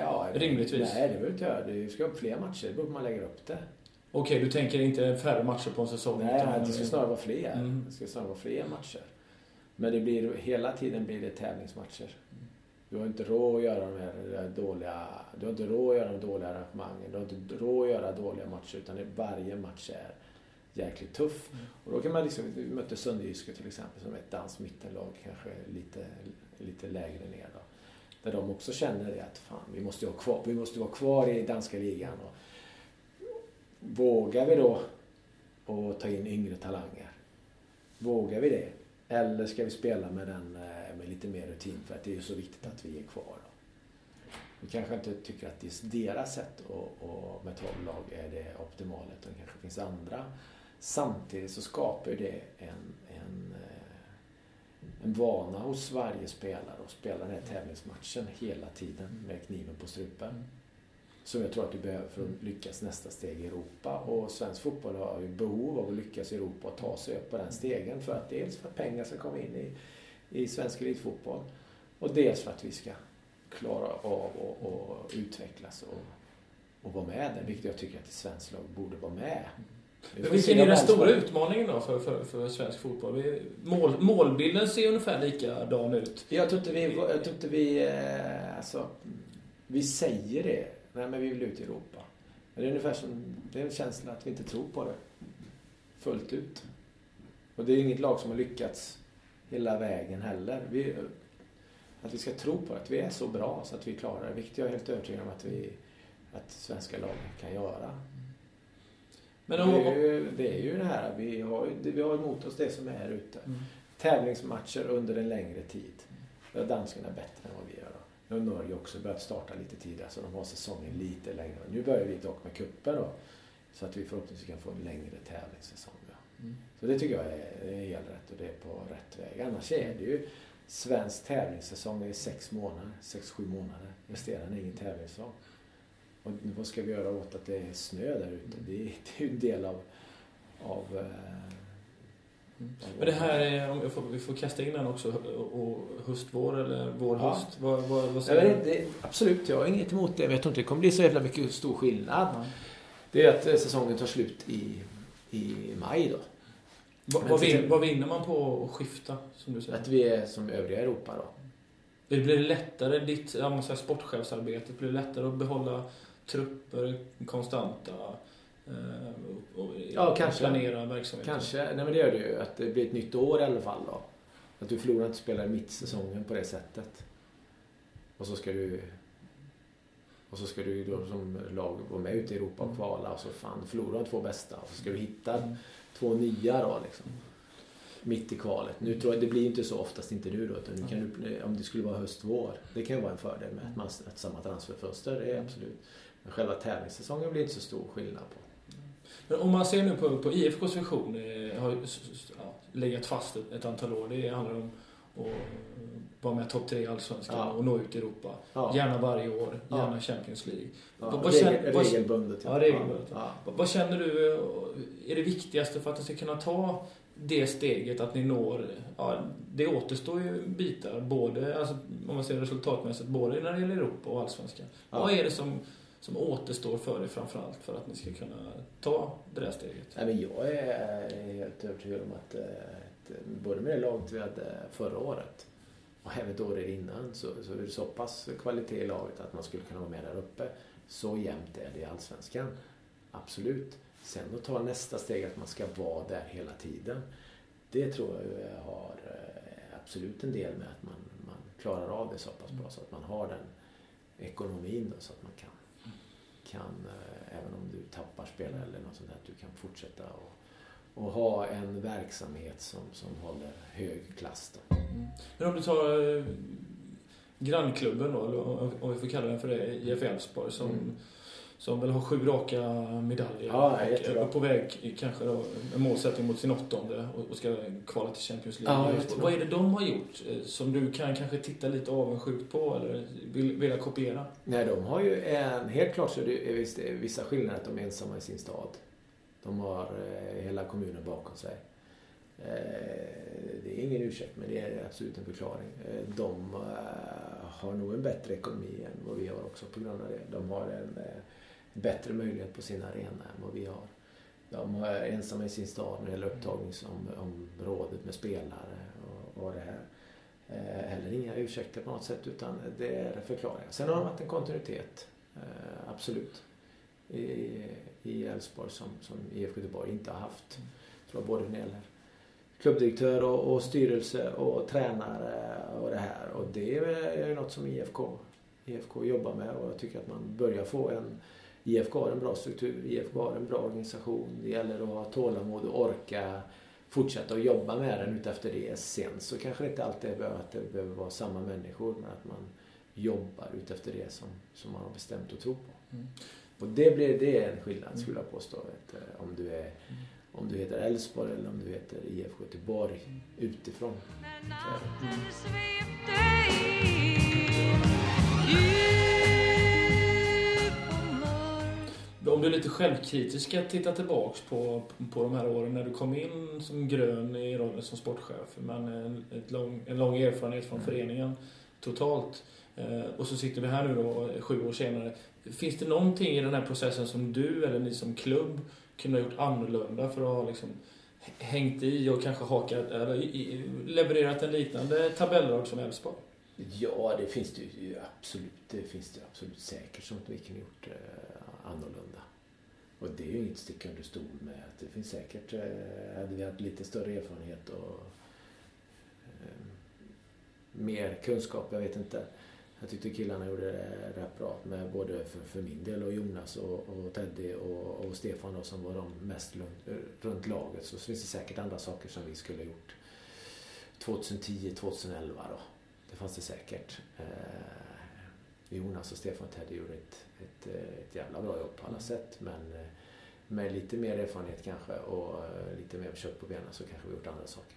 ja, Rimligtvis. Nej, det behöver du inte göra. Du ska upp fler matcher. Det beror på hur man lägger upp det. Okej, du tänker inte färre matcher på en säsong? Nej, utan- det ska snarare vara fler. Mm. Det ska snarare vara fler matcher. Men det blir, hela tiden blir det tävlingsmatcher. Du har inte råd att göra de här dåliga, du har inte råd att göra de dåliga arrangemangen. Du har inte råd att göra dåliga matcher utan det, varje match är jäkligt tuff. Mm. Och då kan man liksom, vi mötte Sunderjyske till exempel som ett danskt mittenlag, kanske lite, lite lägre ner då. Där de också känner det att fan, vi måste, ha kvar, vi måste vara kvar i danska ligan. Och vågar vi då att ta in yngre talanger? Vågar vi det? Eller ska vi spela med, den, eh, med lite mer rutin för att det är ju så viktigt att vi är kvar. Då. Vi kanske inte tycker att just deras sätt att, att med 12 lag är det optimala utan det kanske finns andra. Samtidigt så skapar ju det en, en, eh, en vana hos varje spelare att spela den här tävlingsmatchen hela tiden med kniven på strupen. Som jag tror att du behöver för att lyckas nästa steg i Europa. Och svensk fotboll har ju behov av att lyckas i Europa och ta sig upp på den stegen. För att dels för att pengar ska komma in i, i svensk elitfotboll. Och dels för att vi ska klara av att och utvecklas och, och vara med där. Vilket jag tycker att ett svenskt lag borde vara med. Vilken är den stora utmaningen då för, för, för svensk fotboll? Vi, mål, målbilden ser ungefär likadan ut. Jag tror inte vi, jag tror inte vi, eh, alltså, vi säger det. Nej, men vi vill ut i Europa. Men det är ungefär som, det är en känsla att vi inte tror på det. Fullt ut. Och det är inget lag som har lyckats hela vägen heller. Vi, att vi ska tro på att vi är så bra så att vi klarar det. Vilket jag är helt övertygad om att vi, att svenska lag kan göra. Men det, om, är ju, det är ju det här, vi har, vi har emot oss det som är här ute. Mm. Tävlingsmatcher under en längre tid. Där är danskarna bättre än vad vi gör. Nu har Norge också börjat starta lite tidigare så de har säsongen lite längre. Nu börjar vi dock med cuper då. Så att vi förhoppningsvis kan få en längre tävlingssäsong. Mm. Så det tycker jag är, är helt rätt och det är på rätt väg. Annars är det ju svensk tävlingssäsong är sex månader, sex, sju månader. Resterande är ingen tävlingssäsong. Och vad ska vi göra åt att det är snö där ute? Det, är- det är ju en del av, av Mm. Men det här är, om får, vi får kasta in den också, och, höst-vår eller vår-höst. Vad, vad, vad Jag säger vet, inte, absolut, jag har inget emot det. Men jag tror inte det kommer bli så jävla mycket stor skillnad. Ja. Det är att eh, säsongen tar slut i, i maj då. Vad, Men vad, till- vad vinner man på att skifta, som du säger? Att vi är som övriga Europa då. Det blir lättare, ditt ja, sportchefsarbete, blir det lättare att behålla trupper konstanta? Eh, och, och Ja, kanske. planera verksamheten? Kanske, nej men det gör det ju. Att det blir ett nytt år i alla fall då. Att du förlorar inte spelare mitt säsongen på det sättet. Och så ska du... Och så ska du ju då som lag vara med ute i Europa och kvala och så fan, förlorar de två bästa. Och så ska du hitta Mm. två nya då liksom. Mitt i kvalet. Nu tror jag, det blir ju inte så oftast inte nu då. Utan nu kan du, om det skulle vara höst-vår. Det kan ju vara en fördel med att man att samma transferfönster. Det är absolut. Men själva tävlingssäsongen blir inte så stor skillnad på. Men om man ser nu på, på IFKs vision, eh, har ja, legat fast ett, ett antal år. Det handlar om att vara med topp tre i Allsvenskan Ja. och nå ut i Europa. Ja. Gärna varje år, gärna Champions League. Ja, Vad- vad regel, känner- vad- regelbundet. Ja, regelbundet. Vad, vad känner du eh, är det viktigaste för att ni ska kunna ta det steget att ni når, ja, det återstår ju bitar, både, alltså, om man ser resultatmässigt, både när det gäller Europa och Allsvenskan. Vad är det som, som återstår för er framförallt för att ni ska kunna ta det där steget? Nej, men jag är helt övertygad om att eh, att eh, både med det laget vi hade förra året och även året innan så, så är det så pass kvalitet i laget att man skulle kunna vara med där uppe. Så jämnt är det i Allsvenskan. Absolut. Sen att ta nästa steg att man ska vara där hela tiden. Det tror jag har eh, absolut en del med att man, man klarar av det så pass bra så att man har den ekonomin då, så att man kan, kan eh, även om du tappar spelare eller något sånt där, att du kan fortsätta och, och ha en verksamhet som, som håller hög klass. Då. Men om du tar, eh, grannklubben då, om vi får kalla den för det, IF Elfsborg som Mm. Som väl har sju raka medaljer Ja, och är på väg kanske då, en målsättning mot sin åttonde och- ska kvala till Champions League. Ja. Vad är det de har gjort eh, som du kan kanske titta lite avundsjukt på eller vill, vilja kopiera? Nej, de har ju en... Helt klart så är det visst, vissa skillnader att de är ensamma i sin stad. De har eh, hela kommunen bakom sig. Eh, det är ingen ursäkt, men det är absolut en förklaring. Eh, de eh, har nog en bättre ekonomi än vad vi har också på grund av det. De har en eh, bättre möjlighet på sin arena än vad vi har. De är ensamma i sin stad när det gäller upptagningsområdet med spelare och, och det här. Eh, heller inga ursäkter på något sätt utan det är förklaringar. Sen har det varit en kontinuitet, eh, absolut, i Elfsborg som, som IFK Göteborg inte har haft. Jag tror både när det gäller klubbdirektör och, och styrelse och tränare och det här. Och det är ju något som IFK, IFK jobbar med och jag tycker att man börjar få en IFK har en bra struktur, IFK har en bra organisation. Det gäller att ha tålamod och orka fortsätta att jobba med den utefter det. Sen så kanske det inte alltid är att det behöver vara samma människor men att man jobbar utefter det som, som man har bestämt att tro på. Mm. Och det, blir, det är en skillnad skulle jag påstå. Att, om, du är, om du heter Elfsborg eller om du heter IFK Göteborg utifrån. Men natten svepte in Om du är lite självkritisk ska titta tillbaks på, på de här åren när du kom in som grön i rollen som sportchef men en, lång, en lång erfarenhet från föreningen totalt. Eh, och så sitter vi här nu då sju år senare. Finns det någonting i den här processen som du eller ni som klubb kunde ha gjort annorlunda för att ha liksom hängt i och kanske hakat eller levererat en liknande tabellrad som Elfsborg? Ja, det finns det ju absolut. Det finns det absolut säkert som att vi kunde gjort eh, annorlunda. Och det är ju inget stick under stol med. att Det finns säkert, eh, hade vi haft lite större erfarenhet och eh, mer kunskap, jag vet inte. Jag tyckte killarna gjorde det rätt bra med både för, för min del och Jonas och, och Teddy och, och Stefan då, som var de mest runt, runt laget. Så finns det säkert andra saker som vi skulle ha gjort 2010, 2011 då. Det fanns det säkert. Eh, Jonas och Stefan och Teddy gjorde ett, ett, eh, ett jävla bra jobb på alla sätt. Men eh, med lite mer erfarenhet kanske och eh, lite mer kött på benen så kanske vi gjort andra saker.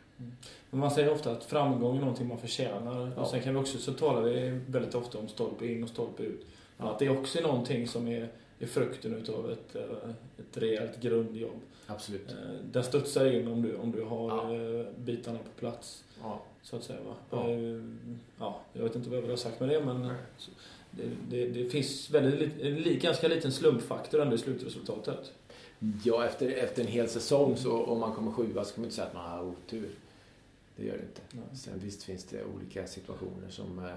Men man säger ofta att framgång är någonting man förtjänar. Ja. Och sen kan vi också, så talar vi väldigt ofta om stolpe in och stolpe ut. Men att det också är någonting som är, är frukten utav ett, ett rejält grundjobb. Absolut. Den studsar in om du, om du har Ja. bitarna på plats. Ja. Så att säga. Va? Ja. Ja, jag vet inte vad jag vill ha sagt med det men Nej. Det, det, det finns väldigt, en li- ganska liten slumpfaktor ändå i slutresultatet. Ja, efter, efter en hel säsong så om man kommer sjua så kan man inte säga att man har otur. Det gör det inte. Nej. Sen visst finns det olika situationer som... Eh,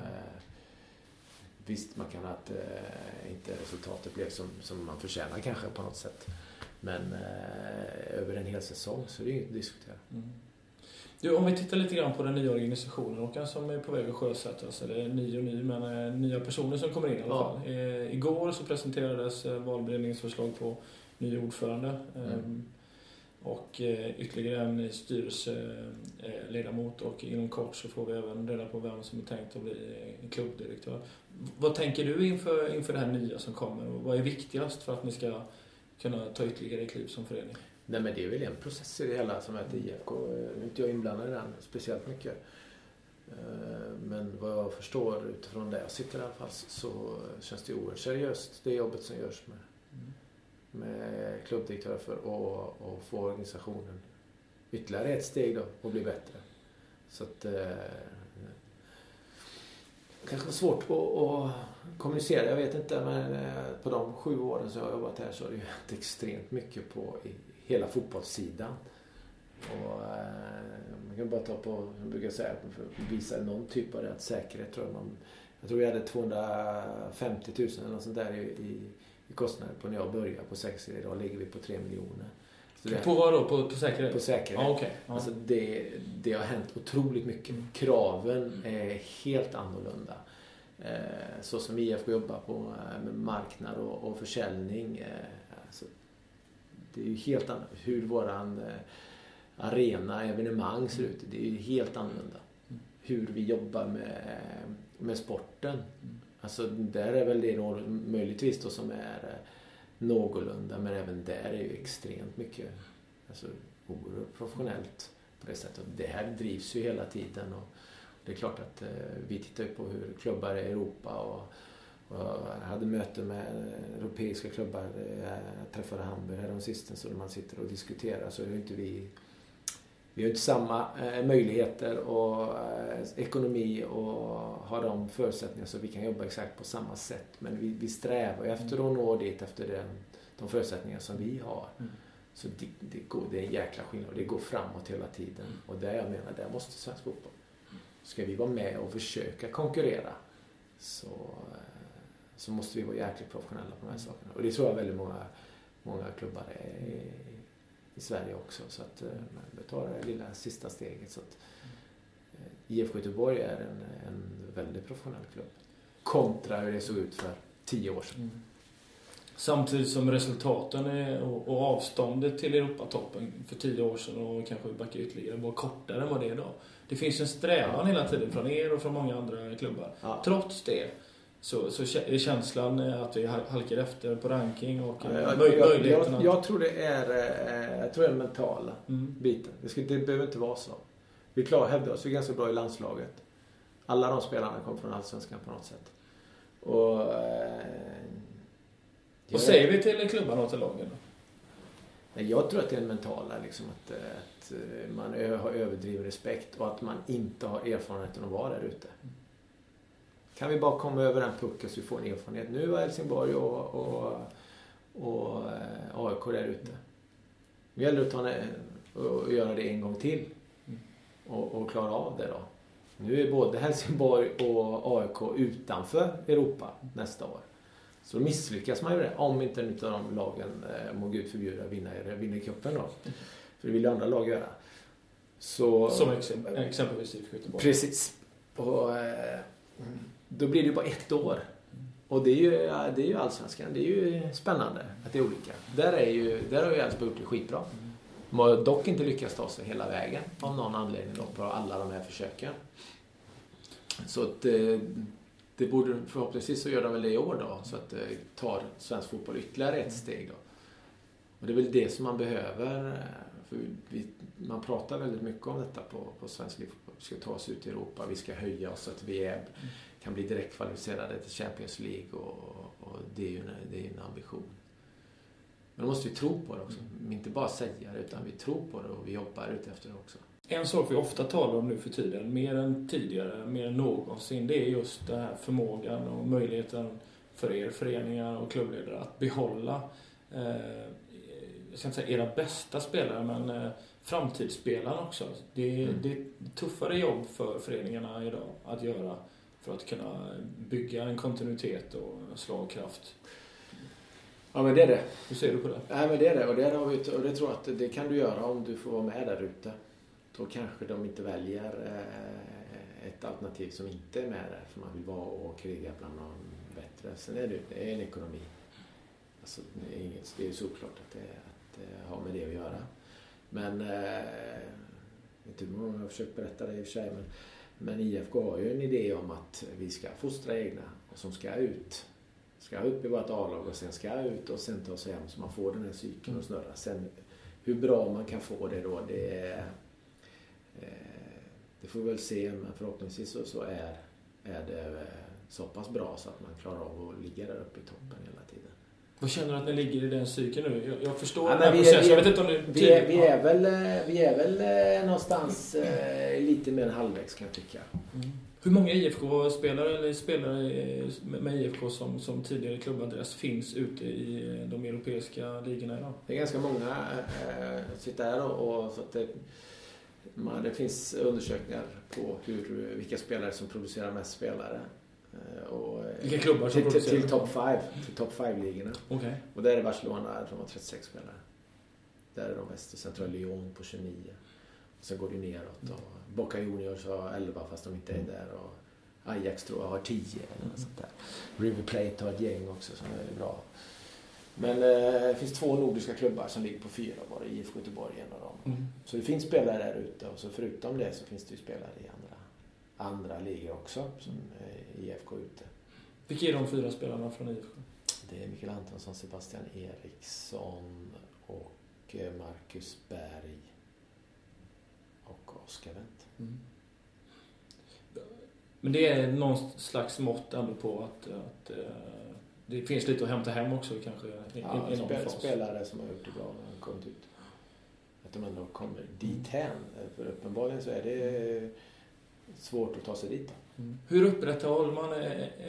visst, man kan att eh, inte resultatet blev som, som man förtjänar kanske på något sätt. Men eh, över en hel säsong så är det inget att diskutera. Mm. Du, om vi tittar lite grann på den nya organisationen och som är på väg att sjösättas, eller ny och ny, men eh, nya personer som kommer in i alla Ja. fall. Eh, igår så presenterades eh, valberedningens förslag på ny ordförande Mm. och eh, ytterligare en styrelseledamot och inom kort så får vi även reda på vem som är tänkt att bli klubbdirektör. Vad tänker du inför, inför det här nya som kommer och vad är viktigast för att ni ska kunna ta ytterligare kliv som förening? Nej men det är väl en process i det hela som heter IFK. Eh, nu är inte jag inblandad i den speciellt mycket. Eh, men vad jag förstår utifrån där jag sitter i alla fall så känns det oerhört seriöst det jobbet som görs med, med klubbdirektörer för att och få organisationen ytterligare ett steg då och bli bättre. Så att eh, kanske var svårt att, att kommunicera, jag vet inte. Men på de sju åren som jag har jobbat här så har det ju hänt extremt mycket på hela fotbollssidan. Och, eh, man kan bara ta på, jag brukar säga, för att visa någon typ av rätt säkerhet tror jag man... Jag tror vi hade 250 000 eller något sånt där i, i, i kostnader på när jag började på säkerhet. Idag ligger vi på 3 miljoner. Det- På vad då? På, på säkerhet? på säkerhet. Ja, okej. Ja. Alltså det, det har hänt otroligt mycket. Mm. Kraven är helt annorlunda. Eh, så som IFK jobbar på eh, med marknad och, och försäljning. Det är ju helt annorlunda. Hur våran eh, arena, evenemang ser ut. Det är ju helt annorlunda. Mm. Hur vi jobbar med med sporten. Alltså där är väl det möjligtvis då som är eh, någorlunda men även där är ju extremt mycket alltså, oerhört professionellt på det sättet. Det här drivs ju hela tiden och det är klart att eh, vi tittar ju på hur klubbar i Europa och jag hade möte med europeiska klubbar. Eh, Jag träffade Hamburg häromsistens och man sitter och diskuterar så är inte vi vi har inte samma eh, möjligheter och eh, ekonomi och har de förutsättningar så vi kan jobba exakt på samma sätt. Men vi, vi strävar efter att nå dit efter den, de förutsättningar som vi har. Mm. Så det, det, går, det är en jäkla skillnad och det går framåt hela tiden. Och där jag menar, där måste svensk fotboll. Ska vi vara med och försöka konkurrera så, eh, så måste vi vara jäkligt professionella på de här sakerna. Och det tror jag väldigt många, många klubbar är i, i Sverige också. Så att eh, vi tar det lilla sista steget. Så att, eh, IFK Göteborg är en, en väldigt professionell klubb. Kontra hur det såg ut för tio år sedan. Mm. Samtidigt som resultaten är, och, och avståndet till Europatoppen för tio år sedan och kanske backa ytterligare var kortare än vad det är idag. Det finns en strävan hela tiden från er och från många andra klubbar. Ja. Trots det så, så är känslan att vi hal- halkar efter på ranking och Ja, eh, jag, möj- jag, möjligheten jag, att... jag tror det är, eh, jag tror det är den mentala Mm. biten. Det, ska, det behöver inte vara så. Vi klarar hävdar oss vi är ganska bra i landslaget. Alla de spelarna kommer från Allsvenskan på något sätt. Och... Eh, jag- Vad säger vi till klubbarna och till lagen då? Jag tror att det är en mentala, liksom att, eh, att eh, man har överdriven respekt och att man inte har erfarenheten att vara där ute. Kan vi bara komma över den pucken så vi får en erfarenhet. Nu var Helsingborg och, och, och eh, AIK där ute. Nu gäller det att ta och göra det en gång till och, och klara av det då. Nu är både Helsingborg och AIK utanför Europa nästa år. Så misslyckas man ju det, om inte en av de lagen, eh, må gud förbjuda, vinner, vinner cupen då. För det vill ju andra lag göra. Så, Som exempel, exempelvis IFK Göteborg. Precis. Och, eh, då blir det ju bara ett år. Och det är ju, det är ju allsvenskan. Det är ju spännande att det är olika. Där, är ju, där har ju Elfsborg gjort det skitbra. De har dock inte lyckats ta sig hela vägen av någon anledning då, på alla de här försöken. Så att eh, det, borde förhoppningsvis så gör de väl det i år då. Så att det tar svensk fotboll ytterligare ett steg då. Och det är väl det som man behöver. Eh, för vi, man pratar väldigt mycket om detta på, på svensk fotboll. Vi ska ta oss ut i Europa, vi ska höja oss så att vi är, kan bli direktkvalificerade till Champions League och, och det är ju en, det är ju en ambition. Men då måste vi tro på det också. Inte bara säga det, utan vi tror på det och vi jobbar ute efter det också. En sak vi ofta talar om nu för tiden, mer än tidigare, mer än någonsin, det är just den här förmågan och möjligheten för er föreningar och klubbledare att behålla, eh, jag ska inte säga era bästa spelare, men eh, framtidsspelarna också. Det är, Mm. det är tuffare jobb för föreningarna idag att göra för att kunna bygga en kontinuitet och slagkraft. Ja, men det är det. Hur ser du på det? Nej, men det är det. Och det, har vi, och det tror jag att det kan du göra om du får vara med där ute. Då kanske de inte väljer eh, ett alternativ som inte är med där. För man vill vara och kriga bland någon bättre. Sen är det, det är en ekonomi. Alltså, det är, inget, det är ju såklart att det, att det har med det att göra. Men, eh, inte hur många jag har försökt berätta det i och för sig. Men, men IFK har ju en idé om att vi ska fostra egna och som ska ut. Ska upp i vårt A-lag och sen ska ut och sen ta sig hem så man får den här cykeln att snurra. Sen hur bra man kan få det då, det är... Eh, det får vi väl se, men förhoppningsvis så, så är, är det eh, så pass bra så att man klarar av att ligga där uppe i toppen hela tiden. Vad känner du att ni ligger i den cykeln nu? Jag, jag förstår Ja, den här vi är- processen. vi är- jag vet inte om du... Vi är, vi är väl, eh, vi är väl eh, någonstans eh, lite mer än halvvägs kan jag tycka. Mm. Hur många IFK-spelare eller spelare eh, med IFK som, som tidigare klubbadress finns ute i de europeiska ligorna idag? Det är ganska många eh, sitter här och, och så att det, man, det finns undersökningar på hur, vilka spelare som producerar mest spelare. Eh, och, eh, Vilka klubbar som till, till, producerar? till top 5, till top 5-ligorna. Okej. Och där är Barcelona, de har 36 spelare. Där är de bäst. Och sen tror jag Lyon på 29. Och sen går det neråt. Och Boca Juniors har 11 fast de inte är där. Och Ajax tror jag har 10 eller något sånt där. River Plate har ett gäng också som är bra. Men eh, det finns två nordiska klubbar som ligger på fyra bara. IFK Göteborg är en av dem. Mm. Så det finns spelare där ute och så förutom det så finns det ju spelare i andra, andra ligor också som eh, IFK ute. Vilka är de fyra spelarna från IFK? Det är Mikael Antonsson, Sebastian Eriksson och eh, Marcus Berg och Oskar Wendt. Mm. Men det är någon slags mått ändå på att, att eh, det finns lite att hämta hem också kanske i, Ja, i någon spel, fas. spelare som har gjort det bra när de kommit ut. Att de ändå kommer dithän. För uppenbarligen så är det svårt att ta sig dit. Mm. Hur upprätthåller man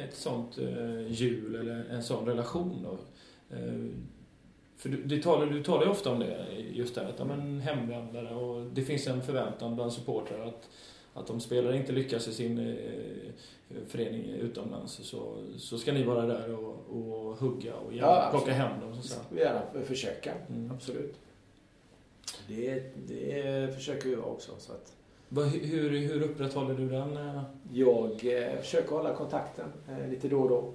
ett sånt eh, hjul eller en sån relation då? Eh, För du, du, talar, du talar ju ofta om det, just det att ja, men hemvändare och det finns en förväntan bland supportrar att, att om spelare inte lyckas i sin eh, förening utomlands så, så ska ni vara där och, och hugga och gärna Ja, plocka hem dem. Så att ska vi gärna försöka. Mm. Absolut. Det, det försöker vi vara också. Så att Hur, hur upprätthåller du den? eh? jag eh, försöker hålla kontakten eh, lite då och då.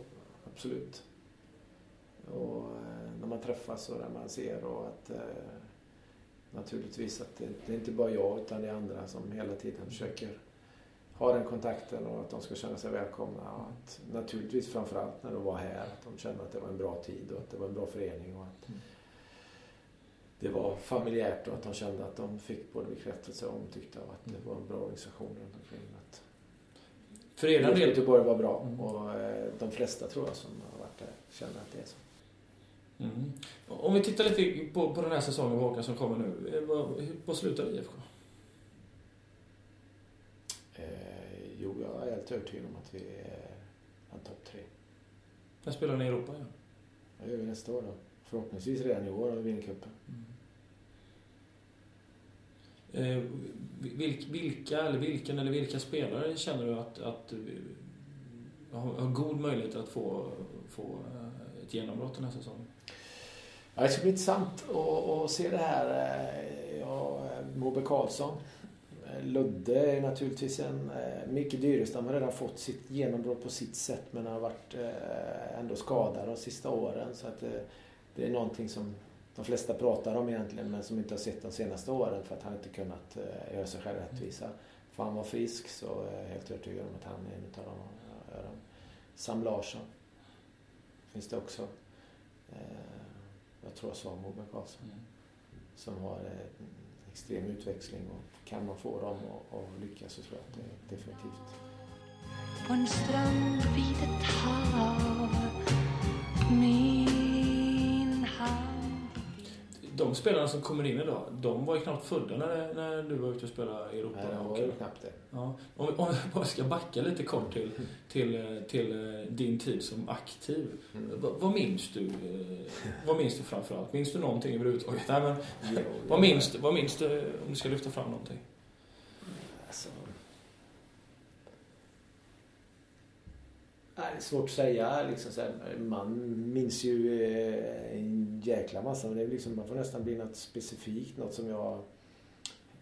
Absolut. Och när man träffas och där man ser och att naturligtvis att det, det är inte bara jag utan det är andra som hela tiden försöker ha den kontakten och att de ska känna sig välkomna. Och att, naturligtvis framförallt när de var här, att de kände att det var en bra tid och att det var en bra förening och att Mm. Det var familjärt och att de kände att de fick både bekräftelse och omtyckta av att det var en bra organisation runt omkring. Att För er del, Göteborg var bra Mm. och eh, de flesta tror jag som har varit där känner att det är så. mm. Om vi tittar lite på, på den här säsongen Håkan som kommer nu. eh, Vad, slutar IFK? Eh, jo, jag är helt övertygad om att vi är en topp tre. När spelar ni i Europa igen? Vad gör vi nästa år då? Förhoppningsvis redan i år om vi vinner cupen. Vilk, Eh, vilka, eller vilken eller vilka spelare känner du att, att eh, har, har god möjlighet att få, få eh, ett genombrott den här säsongen? Ja, det ska bli intressant att, att se det här. Ja, Mobe Karlsson. Ludde är naturligtvis en... Micke Dyrestam har redan fått sitt genombrott på sitt sätt men har varit ändå skadad de sista åren. Så att det, det är någonting som de flesta pratar om egentligen men som inte har sett de senaste åren för att han inte kunnat eh, göra sig själv rättvisa. Får han vara frisk så är jag helt övertygad om att han är en av dem. Sam Larsson finns det också. Eh, Jag tror jag sa Moberg Karlsson som har en extrem utväxling och kan man få dem att lyckas så tror jag att det är definitivt. På en strand vid ett hav De spelarna som kommer in idag, de var ju knappt födda när, när du var ute och spelade i Europa. Nej, det var ju knappt det. Ja, om, om jag bara ska backa lite kort till, till, till eh, din tid som aktiv. Mm. Vad, vad minns du? eh, Vad minns du framförallt? Minns du någonting överhuvudtaget? Nej, men, Jo, vad, minns vad minns du om du ska lyfta fram någonting? Alltså, Nej, det är svårt att säga. Liksom så här, man minns ju eh, en jäkla massa. Men det är liksom, man får nästan bli något specifikt. Något som jag...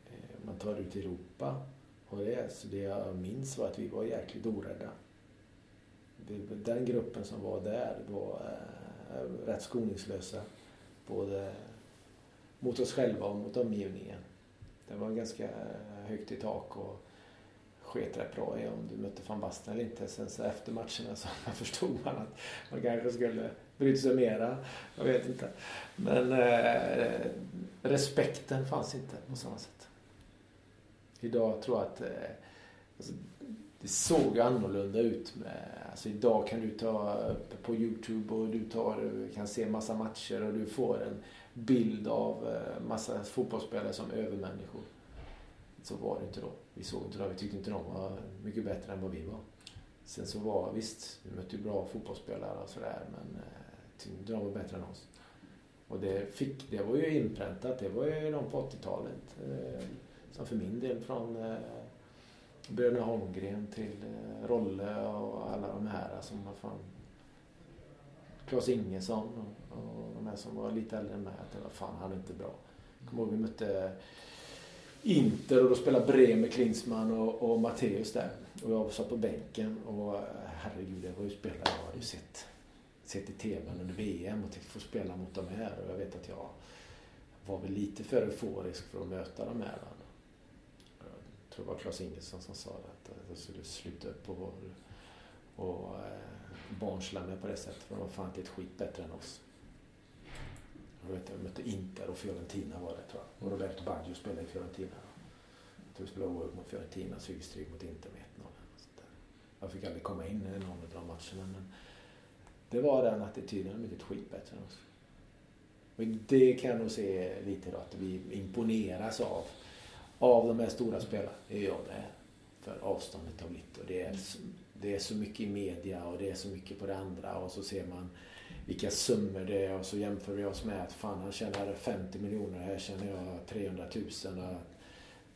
eh, Man tar ut i Europa. Och det, så det jag minns var att vi var jäkligt orädda. Det, den gruppen som var där var eh, rätt skoningslösa. Både mot oss själva och mot omgivningen. Det var ganska eh, högt i tak och sket rätt bra i om du mötte van Basten eller inte. Sen så efter matcherna så (laughs) förstod man att man kanske skulle bryta sig mera. Jag vet inte. Men eh, respekten fanns inte på samma sätt. Idag tror jag att eh, alltså, det såg annorlunda ut. Med, alltså idag kan du ta upp på Youtube och du tar, kan se massa matcher och du får en bild av eh, massa fotbollsspelare som övermänniskor. Så var det inte då. Vi såg inte dem. Vi tyckte inte de var mycket bättre än vad vi var. Sen så var visst, vi mötte ju bra fotbollsspelare och sådär men eh, tyckte inte de var bättre än oss. Och det, fick, det var ju inpräntat. Det var ju de på 80-talet. Eh, som för min del från eh, Bröderna Holmgren till Rolle och alla de här som var fan Klas Ingesson och, och de här som var lite äldre än mig. Att det var fan, han är inte bra. Jag kommer ihåg vi mötte Inter och då spelade Bremer, Klinsmann och, och Matteus där. Och jag satt på bänken och eh, herregud, det var ju spelare jag hade ju sett, sett i TVn under VM och tänkte få spela mot de här. Och jag vet att jag var väl lite för euforisk för att möta de här. Jag tror det var Claes Ingesson som sa det, att eh, jag skulle sluta upp och, och eh, barnsla på det sättet. För de var fan inte ett skit bättre än oss. Jag vet, jag mötte Inter och Fiorentina var det tror jag. Och Roberto Baggio spelade i Fiorentina. Jag tror vi spelade oerhört mot Fiorentina, så vi stryk mot Inter med 1-0. Eh, jag fick aldrig komma in i någon av de matcherna. Men det var den attityden, de är inte ett skit bättre än oss. Men det kan jag nog se lite då, att vi imponeras av, av de här stora spelarna. Det gör jag med. För avståndet har blivit och det är, det är så mycket i media och det är så mycket på det andra och så ser man vilka summor det är och så jämför vi oss med att fan han tjänar 50 miljoner, här tjänar jag 300 000. Och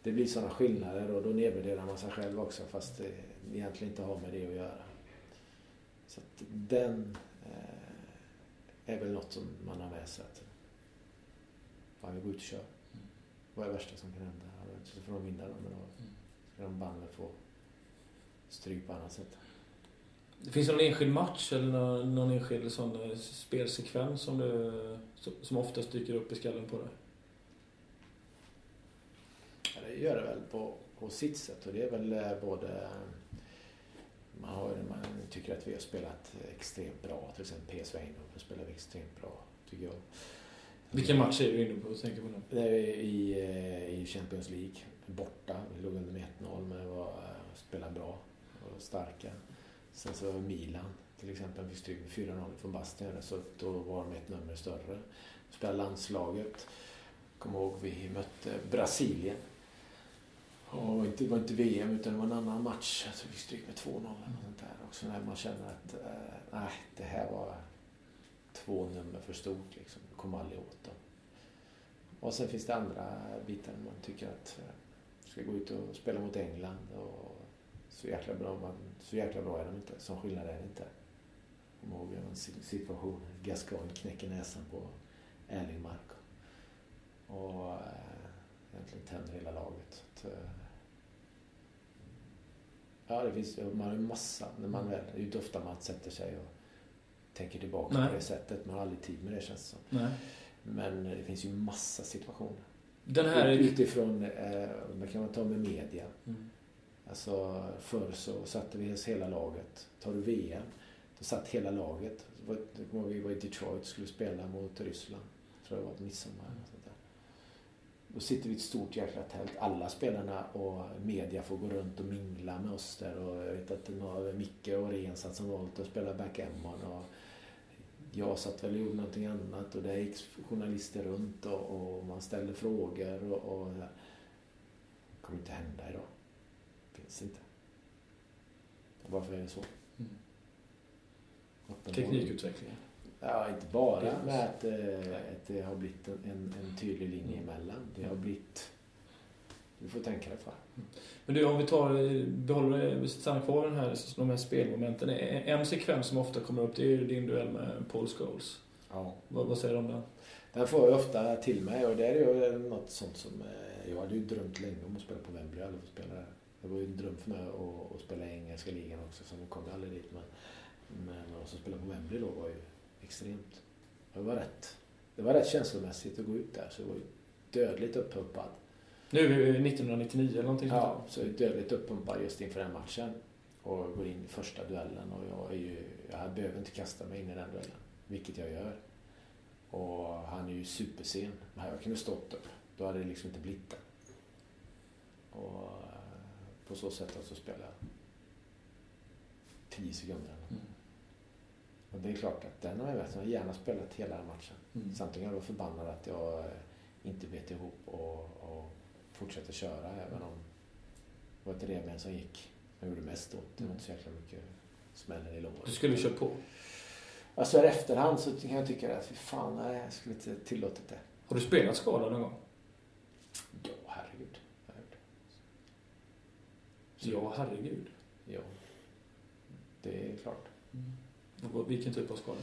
det blir sådana skillnader och då nedvärderar man sig själv också fast det egentligen inte har med det att göra. Så att den eh, är väl något som man har med sig. Att, fan, vi går ut och kör. Vad är det värsta som kan hända? Så får de vinna då, men då ska de banne få stryk på annat sätt. Det finns någon enskild match eller någon, någon enskild sån eh, spelsekvens som, du, som oftast dyker upp i skallen på dig? Ja, det gör det väl på, på sitt sätt och det är väl eh, både man, har, man tycker att vi har spelat extremt bra. Till exempel PSV Eindhoven spelar vi extremt bra, tycker jag. Vilken match är du inne på? Tänker på nu? Det är i, eh, i Champions League. Borta. Vi låg under med 1-0 men var, spelade bra och starka. Sen så Milan till exempel. Vi stod med 4-0 från Bastia. Så då var de ett nummer större. Vi spelade landslaget. Kommer ihåg vi mötte Brasilien. Och det var inte VM utan det var en annan match. Alltså vi stryk med 2-0 eller något sånt där. Också när man känner att eh, nej, det här var två nummer för stort. Liksom. Vi kom aldrig åt dem. Och sen finns det andra bitar man tycker att vi ska gå ut och spela mot England. Och så jäkla bra, man, så jäkla bra är de inte. Som skillnad är det inte. Kom ihåg en situation. Gascoigne knäcker näsan på Erlingmark. Och äh, egentligen tänder hela laget. Att, äh, ja, det finns man har ju massa. När man väl, det är ju inte ofta man sätter sig och tänker tillbaka Nej. på det sättet. Man har aldrig tid med det känns det som. Nej. Men det finns ju massa situationer. Den här... Utifrån, eh, man kan man ta med media. Mm. Alltså förr så satte vi oss hela laget. Tar du VM, då satt hela laget. Vi var i Detroit och skulle spela mot Ryssland. Jag tror det var på midsommar. Sånt där. Då sitter vi i ett stort jäkla tält. Alla spelarna och media får gå runt och mingla med oss där. Och jag vet att några, Micke och Ren satt som vanligt och spelade backgammon. Och jag satt väl och gjorde någonting annat och där gick journalister runt och, och man ställde frågor. Och, och det kommer inte hända idag finns inte. Varför är det så? Mm. Teknikutveckling? Ja, inte bara med att, äh, att det har blivit en, en, tydlig linje mm. emellan. Det har blivit... Du får tänka dig för. Mm. Men du, om vi tar, behåller, stannar kvar den här, de här spelmomenten. En sekvens som ofta kommer upp, det är din duell med Paul Scholes. Ja. Vad, vad säger du om den? Den får jag ofta till mig och det är ju något sånt som... Eh, jag hade ju drömt länge om att spela på Wembley. Hade fått spela där det var ju en dröm för mig att, att spela i engelska ligan också, så nu kom jag aldrig dit. Men, men att spela på Wembley då var ju extremt... Det var rätt, det var rätt känslomässigt att gå ut där, så jag var ju dödligt uppumpad. Nu är vi 1999 eller någonting sånt Ja, så jag är dödligt uppumpad just inför den matchen. Och går in i första duellen och jag är ju... Jag behöver inte kasta mig in i den duellen, vilket jag gör. Och han är ju supersen. Jag kunde stått upp. Då hade det liksom inte blivit det. Och på så sätt att så spela 10 sekunder. Mm. Och det är klart att den har jag, vet, jag har gärna spelat hela matchen. Mm. Samtidigt är jag förbannad att jag inte bet ihop och, och fortsätter köra även om det var ett revben som gick. Jag gjorde mest ont. Det var inte så jäkla mycket smällen i låret. Du skulle kört på? Alltså i efterhand så kan jag tycka att fy fan, nej, jag skulle inte tillåtit det. Har du spelat skadad någon gång? Ja, herregud. Ja, herregud. Ja, det är klart. Mm. Vilken typ av skada?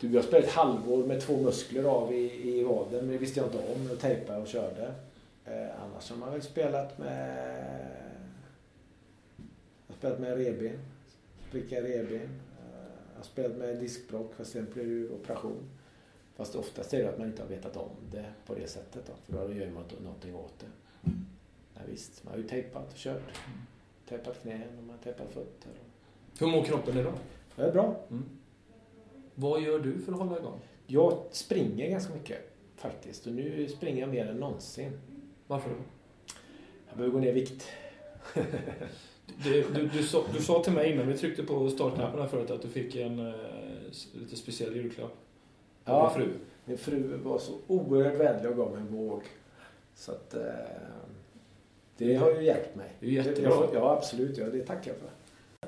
Du, jag spelade ett halvår med två muskler av i, i vaden, men det visste jag inte om. Jag tejpade och körde. Eh, annars har man väl spelat med... Jag har spelat med reben. Spricka reben. Eh, jag har spelat med diskbråck, fast sen blir det operation. Fast oftast är det att man inte har vetat om det på det sättet. Då, för då gör man någonting åt det. Mm. visst, man har ju tejpat och kört. Tejpat knän och man tejpat fötter. Hur mår kroppen idag? Det är bra. Vad gör du för att hålla igång? Jag springer ganska mycket faktiskt och nu springer jag mer än någonsin. Varför då? Jag behöver gå ner i vikt. (laughs) Du, du, du, sa, du sa till mig innan vi tryckte på startknappen här förut att du fick en s- lite speciell julklapp. Av Ja. din fru. Min fru var så oerhört vänlig och gav mig en våg. Så att eh, det har ju hjälpt mig. Det är jättebra. Jag, ja, absolut. Ja, det tackar jag för.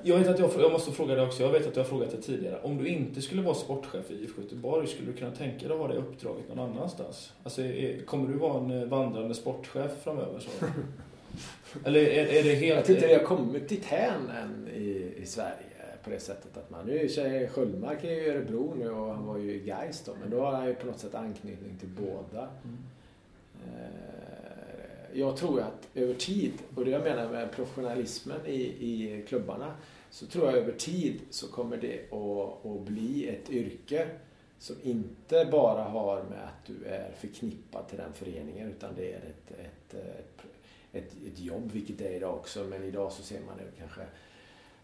Jag vet att jag, jag måste fråga dig också, jag vet att du har frågat dig tidigare. Om du inte skulle vara sportchef i IFK Göteborg, skulle du kunna tänka dig att ha det uppdraget någon annanstans? Alltså, är, kommer du vara en eh, vandrande sportchef framöver? Så? (laughs) Eller är, är det helt... Jag tyckte vi har kommit dit hän än i, i Sverige på det sättet att man... Nu är Sköldmark är ju i Örebro nu och han var ju i Gais då. Men då har han ju på något sätt anknytning till båda. Mm. Eh, Jag tror att över tid, och det jag menar med professionalismen i, i klubbarna, så tror jag över tid så kommer det att, att bli ett yrke som inte bara har med att du är förknippad till den föreningen utan det är ett, ett, ett, ett, ett jobb, vilket det är idag också. Men idag så ser man ju kanske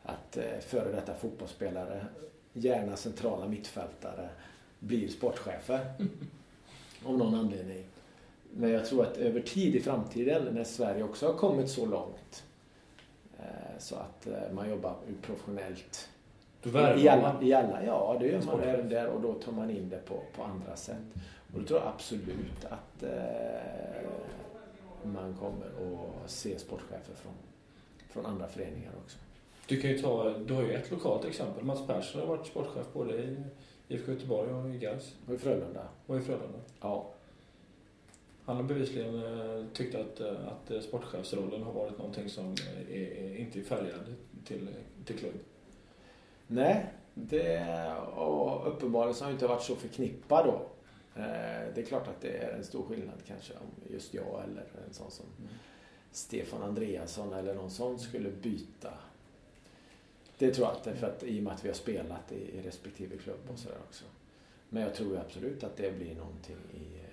att eh, före detta fotbollsspelare, gärna centrala mittfältare, blir sportchefer. (laughs) Av någon anledning. Men jag tror att över tid i framtiden, när Sverige också har kommit så långt, eh, så att eh, man jobbar professionellt Du i alla, i alla, ja det gör man Sportchef. även där och då tar man in det på, på andra sätt. Och då tror jag absolut att eh, man kommer att se sportchefer från, från andra föreningar också. Du kan ju ta, du har ju ett lokalt exempel. Mats Persson har varit sportchef både i IFK Göteborg och i Gais Och i Frölunda. och i Frölunda. Ja. Han har bevisligen eh, tyckt att, eh, att eh, sportchefsrollen har varit någonting som är, inte är färgad till, till klubb. Nej, det, och uppenbarligen så har inte varit så förknippad då. Det är klart att det är en stor skillnad kanske om just jag eller en sån som Stefan Andreasson eller någon sån skulle byta. Det tror jag inte, för att, i och med att vi har spelat i, i respektive klubb och sådär också. Men jag tror absolut att det blir någonting i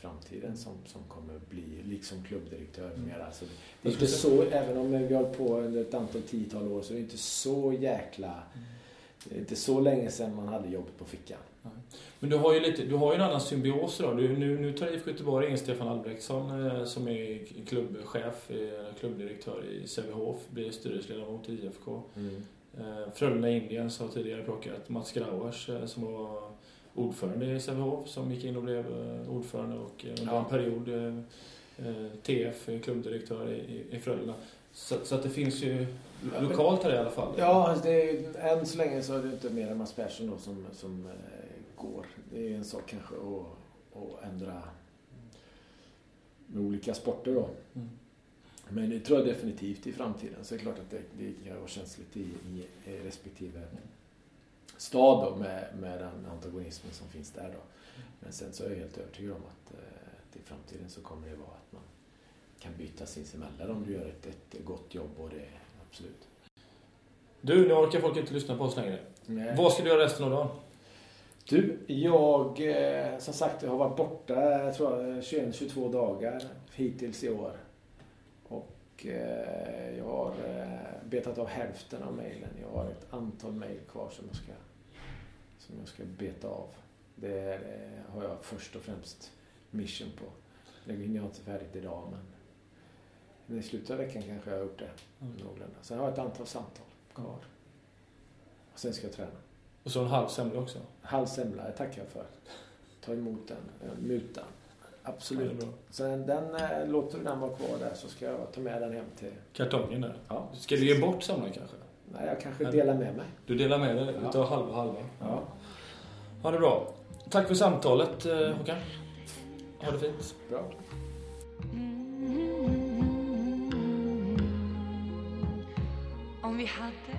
framtiden som, som kommer bli, liksom klubbdirektör Mm. mer. Alltså, det är inte så, även om vi har på under ett antal tiotal år, så är det inte så jäkla... Det är inte så länge sedan man hade jobbet på fickan. Men du har ju, lite, du har ju en annan symbios då. Du, nu, nu tar IFK Göteborg in Stefan Albrektsson eh, som är klubbchef, eh, klubbdirektör i Sävehof, blir styrelseledamot i IFK. Eh, Frölunda Indians har tidigare plockat Mats Grauers som var ordförande i Sävehof som gick in och blev eh, ordförande och eh, under Ja. en period eh, TF, klubbdirektör i, Frölunda. Så, så att det finns ju lokalt här i alla fall. Ja, alltså det är, än så länge så är det inte mer än Mats Persson då som, som går. Det är en sak kanske att, att ändra med olika sporter då. Mm. Men det tror jag definitivt i framtiden. Så är det klart att det, det kan vara känsligt i, i respektive stad då med, med den antagonismen som finns där då. Men sen så är jag helt övertygad om att, eh, i framtiden så kommer det vara att man kan byta sinsemellan om du gör ett, ett gott jobb och det absolut. Du, nu orkar folk inte lyssna på oss längre. Nej. Vad ska du göra resten av dagen? Du, jag eh, som sagt jag har varit borta jag tror jag, 21-22 dagar hittills i år. Och eh, jag har eh, betat av hälften av mejlen. Jag har ett antal mejl kvar som jag ska, som jag ska beta av. Det eh, har jag först och främst mission på. Det hinner jag inte färdigt idag men i slutet av veckan kanske jag har gjort det någorlunda. Sen har jag ett antal samtal kvar. Och sen ska jag träna. Och så en halv semla också. Halv semla, det tackar jag för. Ta emot den, eh, mutan. Ja, Absolut. Sen den, eh, låter du den vara kvar där så ska jag ta med den hem till... Kartongen där. Ja. Ska du ge bort semlan kanske? Nej, jag kanske Men- delar med mig. Du delar med dig Ja. utav halva halva. Ja. Ha det bra. Tack för samtalet eh, Håkan. Ha det fint. Bra. Om vi hade